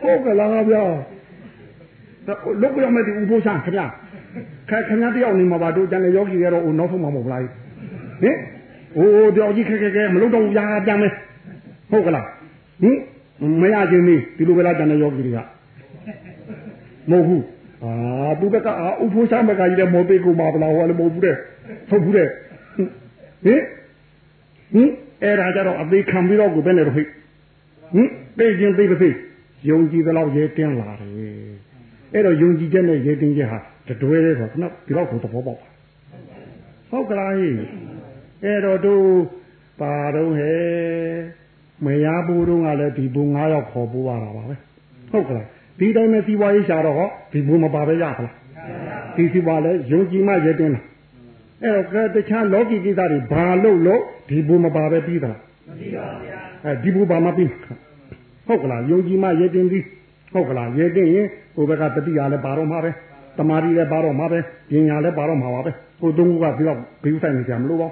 ဟုတ်ကလားဗျာလုတ်ပြမယ်ဒီဥပိုးဆန်းခင်ဗျာခက်ခင်ဗျားတယောက်နေမှာပါတို့ကျန်တဲ့ယောဂီတွေကတော့ဟိုနောက်ဆုံးမှာမဟုတ်လားဟင် ဟိုတယောက်ကြီးခက်ခက်ခဲမလုတ်တော့ရာပြန်မယ်ဟုတ်ကလားဟင်မရခြင်းနေဒီလိုပဲလားကျန်တဲ့ယောဂီတွေကမဟုတ်ဘူးအာသူကအာဥဖိုးဆန်းဘက်ကကြီးလည်းမော်ပေးကိုမှာဗလားဟောလည်းမဟုတ်ဘူးတဲ့ဟုတ်ဘူးတဲ့ဟင်ဟဟင်အဲ့ဒါကြတော့အသေးခံပြီးတော့ကိုပဲနေတော့ဟိဟင်သိချင်းသိပါသိယုံကြည်သလောက်ရဲတင်းလာတယ်အဲ့တော့ယုံကြည်ချက်နဲ့ရဲတင်းချက်ဟာတတွဲလေးဆိုခဏဒီလောက်ကိုသဘောပေါက်ဟုတ်ကလားဟိ အဲ့တော့တို့ပါတော့ဟဲ့မရဘူးတော့ကလည်းဒီဘူ9ယောက်ခေါ်ပိုးရတာပါပဲဟုတ်ကလားဒီတိုင်းနဲ့စီဝါရေးရှာတော့ဟောဒီဘူမပါပဲရခလားဒီစီဝါလည်းယုံကြည်မှရဲတင်းလာအဲ့တော့တခြားလောကီကိစ္စတွေဘာလို့လို့ဒီဘူမပါပဲပြီးတာမပြီးပါဘူးဗျာအဲဒီဘူပါမပြီးဟုတ်ကလားယုံကြည်မှရဲတင်းပြီးဟုတ်ကလားရဲတင်းရင်ဟိုဘက်ကတတိယလည်းပါတော့မှာပဲတမာရီလည်းပါတော့မှာပဲပညာလည်းပါတော့မှာပါပဲဟိုသုံးခုကဒီတော့ဘေးဥဆိုင်နေကြမလို့ပါ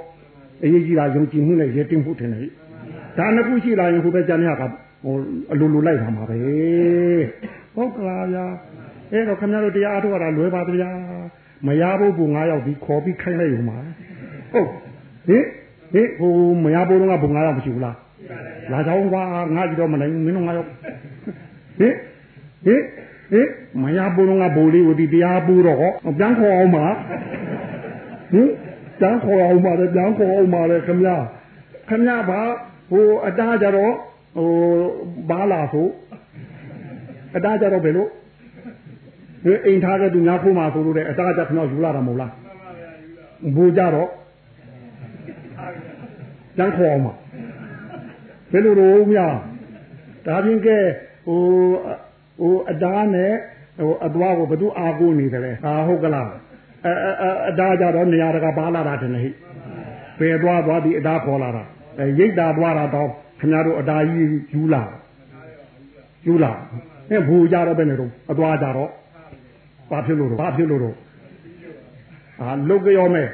အရေးကြီးတာယုံကြည်မှုနဲ့ရဲတင်းမှုထင်တယ်ဒါနှစ်ခုရှိလာရင်ဟိုဘက်ကျန်ရကဟိုအလိုလိုလိုက်ပါမှာပဲဟုတ်ကလားဗျာအဲ့တော့ခင်ဗျားတို့တရားအားထုတ်ရတာလွယ်ပါဗျာမရဖို့ဘူး9ယောက်ပြီးခေါ်ပြီးခိုင်းလိုက်ရုံပါဟုတ်ဟင်ဟင်ဟိုမရဖို့တော့ကဘူး9ယောက်မရှိဘူးလားလာကြောင်းကွာငါကြည့်တော့မနိုင်ဘူးမင်းတို့9ယောက်ဟင်ဟင်ဟင်မရဖို့တော့ကဘိုလ်လေးကိုဒီတရားပူတော့ဟောပြန်ခေါ်အောင်ပါဟင် ပြန်ခေါ်အောင်ပါလေပြန်ခေါ်အောင်ပါလေခင်ဗျာခင်ဗျာဘာဟိုအတားကြတော့ဟိုဘာလာဆိုအတားကြတော့ဘယ်လိုဒီအိမ်ထားတဲ့သူများခိုးမှာဆိုလို့တဲ့အတားကြခဏယူလာတာမဟုတ်လားဘူကြတော့ကျန်းခေါ်အောင်ပါဘယ်လိုတော့မြာဒါပြင်ကဲဟိုဟိုအတားနဲ့ဟိုအသွားကိုဘသူအားကိုနေတယ်လဲဟာဟုတ်ကလား အအတားကြတော့နေရာတကပါလာတာတယ်ဟိဘယ်သွားသွားဒီအတားခေါ်လာတာအဲရိတ်တာသွားတာတော့ခင်ဗျားတို့အတားကြီးယူလာယူလာအဲဘူကြတော့ဘယ်နဲ့တော့အသွားကြတော့ဘာဖြစ်လို့တော့ဘာဖြစ်လို့တော့အာလုတ်ကြောမဲ့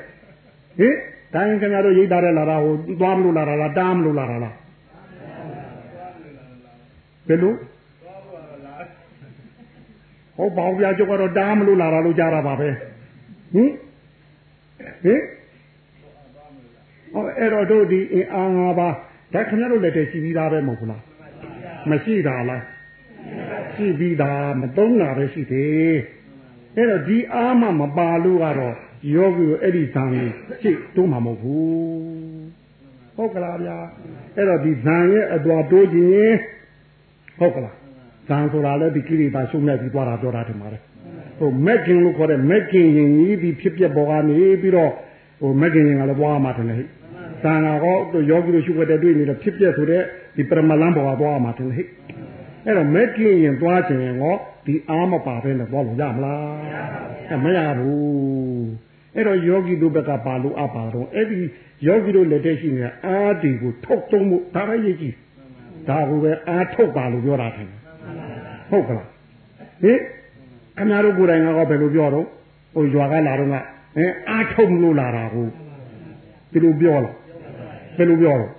ဟင်တိုင်းခင်ဗျားတို့ရိတ်တာတဲ့လာတာဟိုသွားမလို့လာတာလားတားမလို့လာတာလားဘယ်လိုဟုတ်ပါဘူးဗျာကျုပ်ကတော့တားမလို့လာတာလို့ကြားတာပါပဲ ဟင်ဟင်ဟောအဲ့တော့တို့ဒီအင်အား၅ပါးဒါခင်ဗျားတို့လက်ထဲရှိပြီးသားပဲမဟုတ်ဘူးလားမရှိတာလားရှိပြီးသားမသုံးတာပဲရှိသေးအဲ့တော့ဒီအားမှမပါလို့ကတော့ယောဂီကိုအဲ့ဒီဇံကိုရှိတိုးမှာမဟုတ်ဘူးဟုတ်ကလားဗျာအဲ့တော့ဒီဇံရဲ့အတော်တိုးခြင်းဟုတ်ကလားဇံဆိုတာလည်းဒီကိရိတာရှုံးနေပြီးသွားတာပြောတာထင်ပါတယ် ဟိုမက်ကင်လို့ခေါ်တဲ့မက်ကင်ရင်ကြီးဒီဖြစ်ပျက်ပေါ်ကနေပြီးတော့ဟိုမက်ကင်ရင်ကလည်းပွားမှာတယ်လေဇံကတော့ယောဂီတို့ရှုခွက်တဲ့တွေ့နေတဲ့ဖြစ်ပျက်ဆိုတဲ့ဒီပရမလန်းပေါ်ကပွားမှာတယ်လေအဲ့တော့မက်ကင်ရင်သွားခြင်းရင်တော့ဒီအားမပါဘဲနဲ့သွားလို့ရမလားမရဘူးအဲ့တော့ယောဂီတို့ဘက်ကပါလို့အပါတော့အဲ့ဒီယောဂီတို့လက်ထက်ရှိနေတဲ့အားဒီကိုထုတ်သုံးမှုဒါပဲရည်ကြီးဒါကိုပဲအားထုတ်ပါလို့ပြောတာတယ်ဟုတ်ကလားဟင် ခင်ဗျားတို့ကိုယ်တိုင်ကတော့ဘယ်လိုပြောတော့ဟိုရွာကလာတော့ကဟင်အားထုတ်မလို့လာတာကိုဒီလိုပြောလားဘယ်လိုပြောတော့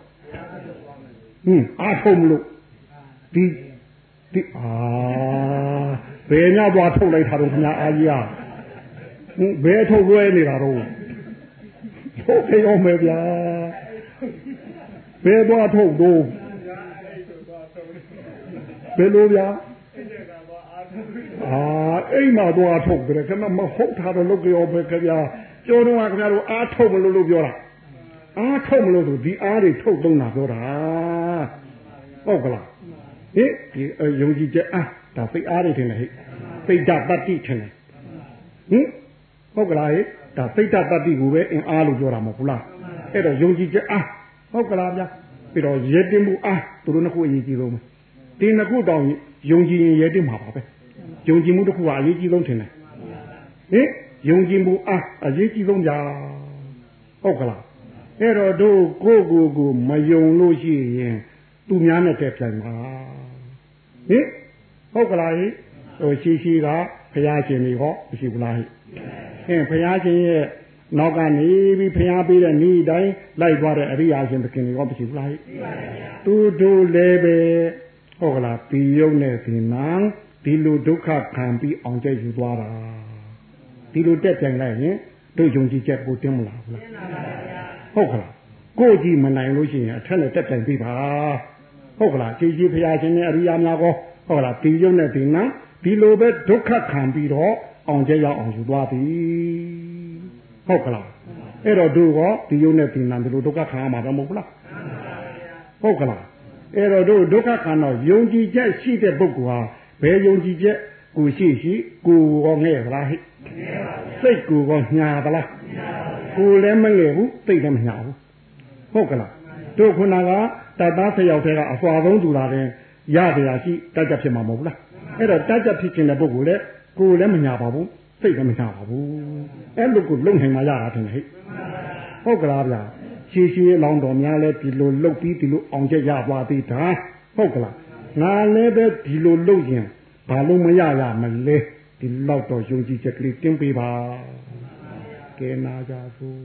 ဟင်အားထုတ်မလို့ဒီဒီအာဘယ်ညသွားထုတ်လိုက်တာတော့ခင်ဗျာအားကြီးอ่ะဘယ်ထုတ်လွဲနေတာတော့ထုတ်ခေရောမယ်ဗျာဘယ်သွားထုတ်တော့ဘယ်လိုဗျာ အာအိမ်မှာသွားထုတ်တယ်ခင်ဗျမဟုတ်တာတော့လုပ်ကြောပဲခင်ဗျာကျောင်းတော့ခင်ဗျားတို့အားထုတ်မလို့လို့ပြောတာအားထုတ်မလို့ဆိုဒီအားတွေထုတ်သုံးတာပြောတာဟုတ်ကလားဟင်ဒီယုံကြည်ချက်အားဒါစိတ်အားတွေထင်တယ်ဟိစိတ်ဓာတ်တတိထင်တယ်ဟင်ဟုတ်ကလားဟိဒါစိတ်ဓာတ်တတိကိုပဲအင်အားလို့ပြောတာမဟုတ်ဘူးလားအဲ့တော့ယုံကြည်ချက်အားဟုတ်ကလားဗျာပြီးတော့ရဲတင်မှုအားသူတို့နှစ်ခုအရေးကြီးဆုံးပဲဒီနှစ်ခုတောင်ယုံကြည်ရင်ရဲတင်မှာပါပဲ ယုံကြည်မှုတစ်ခုကအရေးကြီးဆုံးထင်တယ်ဟင်ယုံကြည်မှုအားအရေးကြီးဆုံးဗျာဟုတ်ကလားအဲ့တော့တို့ကိုကိုကိုမယုံလို့ရှိရင်သူများနဲ့တက်ပြန်ပါဟင်ဟုတ်ကလားဟိဟိုရှိရှိကဘုရားရှင်တွေဟောမရှိဘူးလားဟိဟင်ဘုရားရှင်ရဲ့နောက်ကနေပြီးဘုရားပေးတဲ့ဤတိုင်းလိုက်သွားတဲ့အရိယာရှင်သခင်တွေဟောမရှိဘူးလားဟိသူတို့လည်းပဲဟုတ်ကလားဒီယုံနဲ့ဒီနံ ဒီလိုဒုက္ခခံပြီးအောင်ကျယူသွားတာဒီလိုတက်ပြန်လိုက်ရင်တို့ယုံကြည်ချက်ကိုတင်းမလားဘူးလားဟုတ်ကလားကိုကြည့်မနိုင်လို့ရှိရင်အထက်နဲ့တက်ပြန်ပြီးပါဟုတ်ကလားကြည်ကြည်ဘုရားရှင်နဲ့အရိယာများကောဟုတ်လားဒီရုပ်နဲ့ဒီနာဒီလိုပဲဒုက္ခခံပြီးတော့အောင်ကျရောက်အောင်ယူသွားပြီဟုတ်ကလားဟအဲ့တော့တို့ကဒီယုံနဲ့ဒီနံဒီလိုဒုက္ခခံရမှာတော့မဟုတ်ဘူးလားဟုတ်ကလားအဲ့တော့တို့ဒုက္ခခံတော့ယုံကြည်ချက်ရှိတဲ့ပုဂ္ဂိုလ်ဟာ ဘယ်ယုံကြည်ချက်ကိုရှိရှိကိုရောငဲ့သလားဟိစိတ်ကိုရောညာသလားကိုလည်းမငဲ့ဘူးစိတ်လည်းမညာဘူးဟုတ်ကလားတို့ခုနကတတ်သားဆယောက်တည်းကအစွာဆုံးသူလာတယ်ရတရားရှိတတ်ချက်ဖြစ်မှာမဟုတ်ဘူးလားအဲ့တော့တတ်ချက်ဖြစ်ခြင်းတဲ့ပုဂ္ဂိုလ်လည်းကိုလည်းမညာပါဘူးစိတ်လည်းမညာပါဘူးအဲ့လိုကိုလုံနိုင်မှရတာထင်ဟိဟုတ်ကလားဗျာရှည်ရှည်လောင်းတော်များလဲဒီလိုလှုပ်ပြီးဒီလိုအောင်ချက်ရသွားသေးတာဟုတ်ကလား ငါလည်းပဲဒီလိုလှုပ်ရင်ဘာလို့မရရမလဲဒီလောက်တော့ယုံကြည်ချက်ကလေးတင်းပေးပါကဲနာကြစို့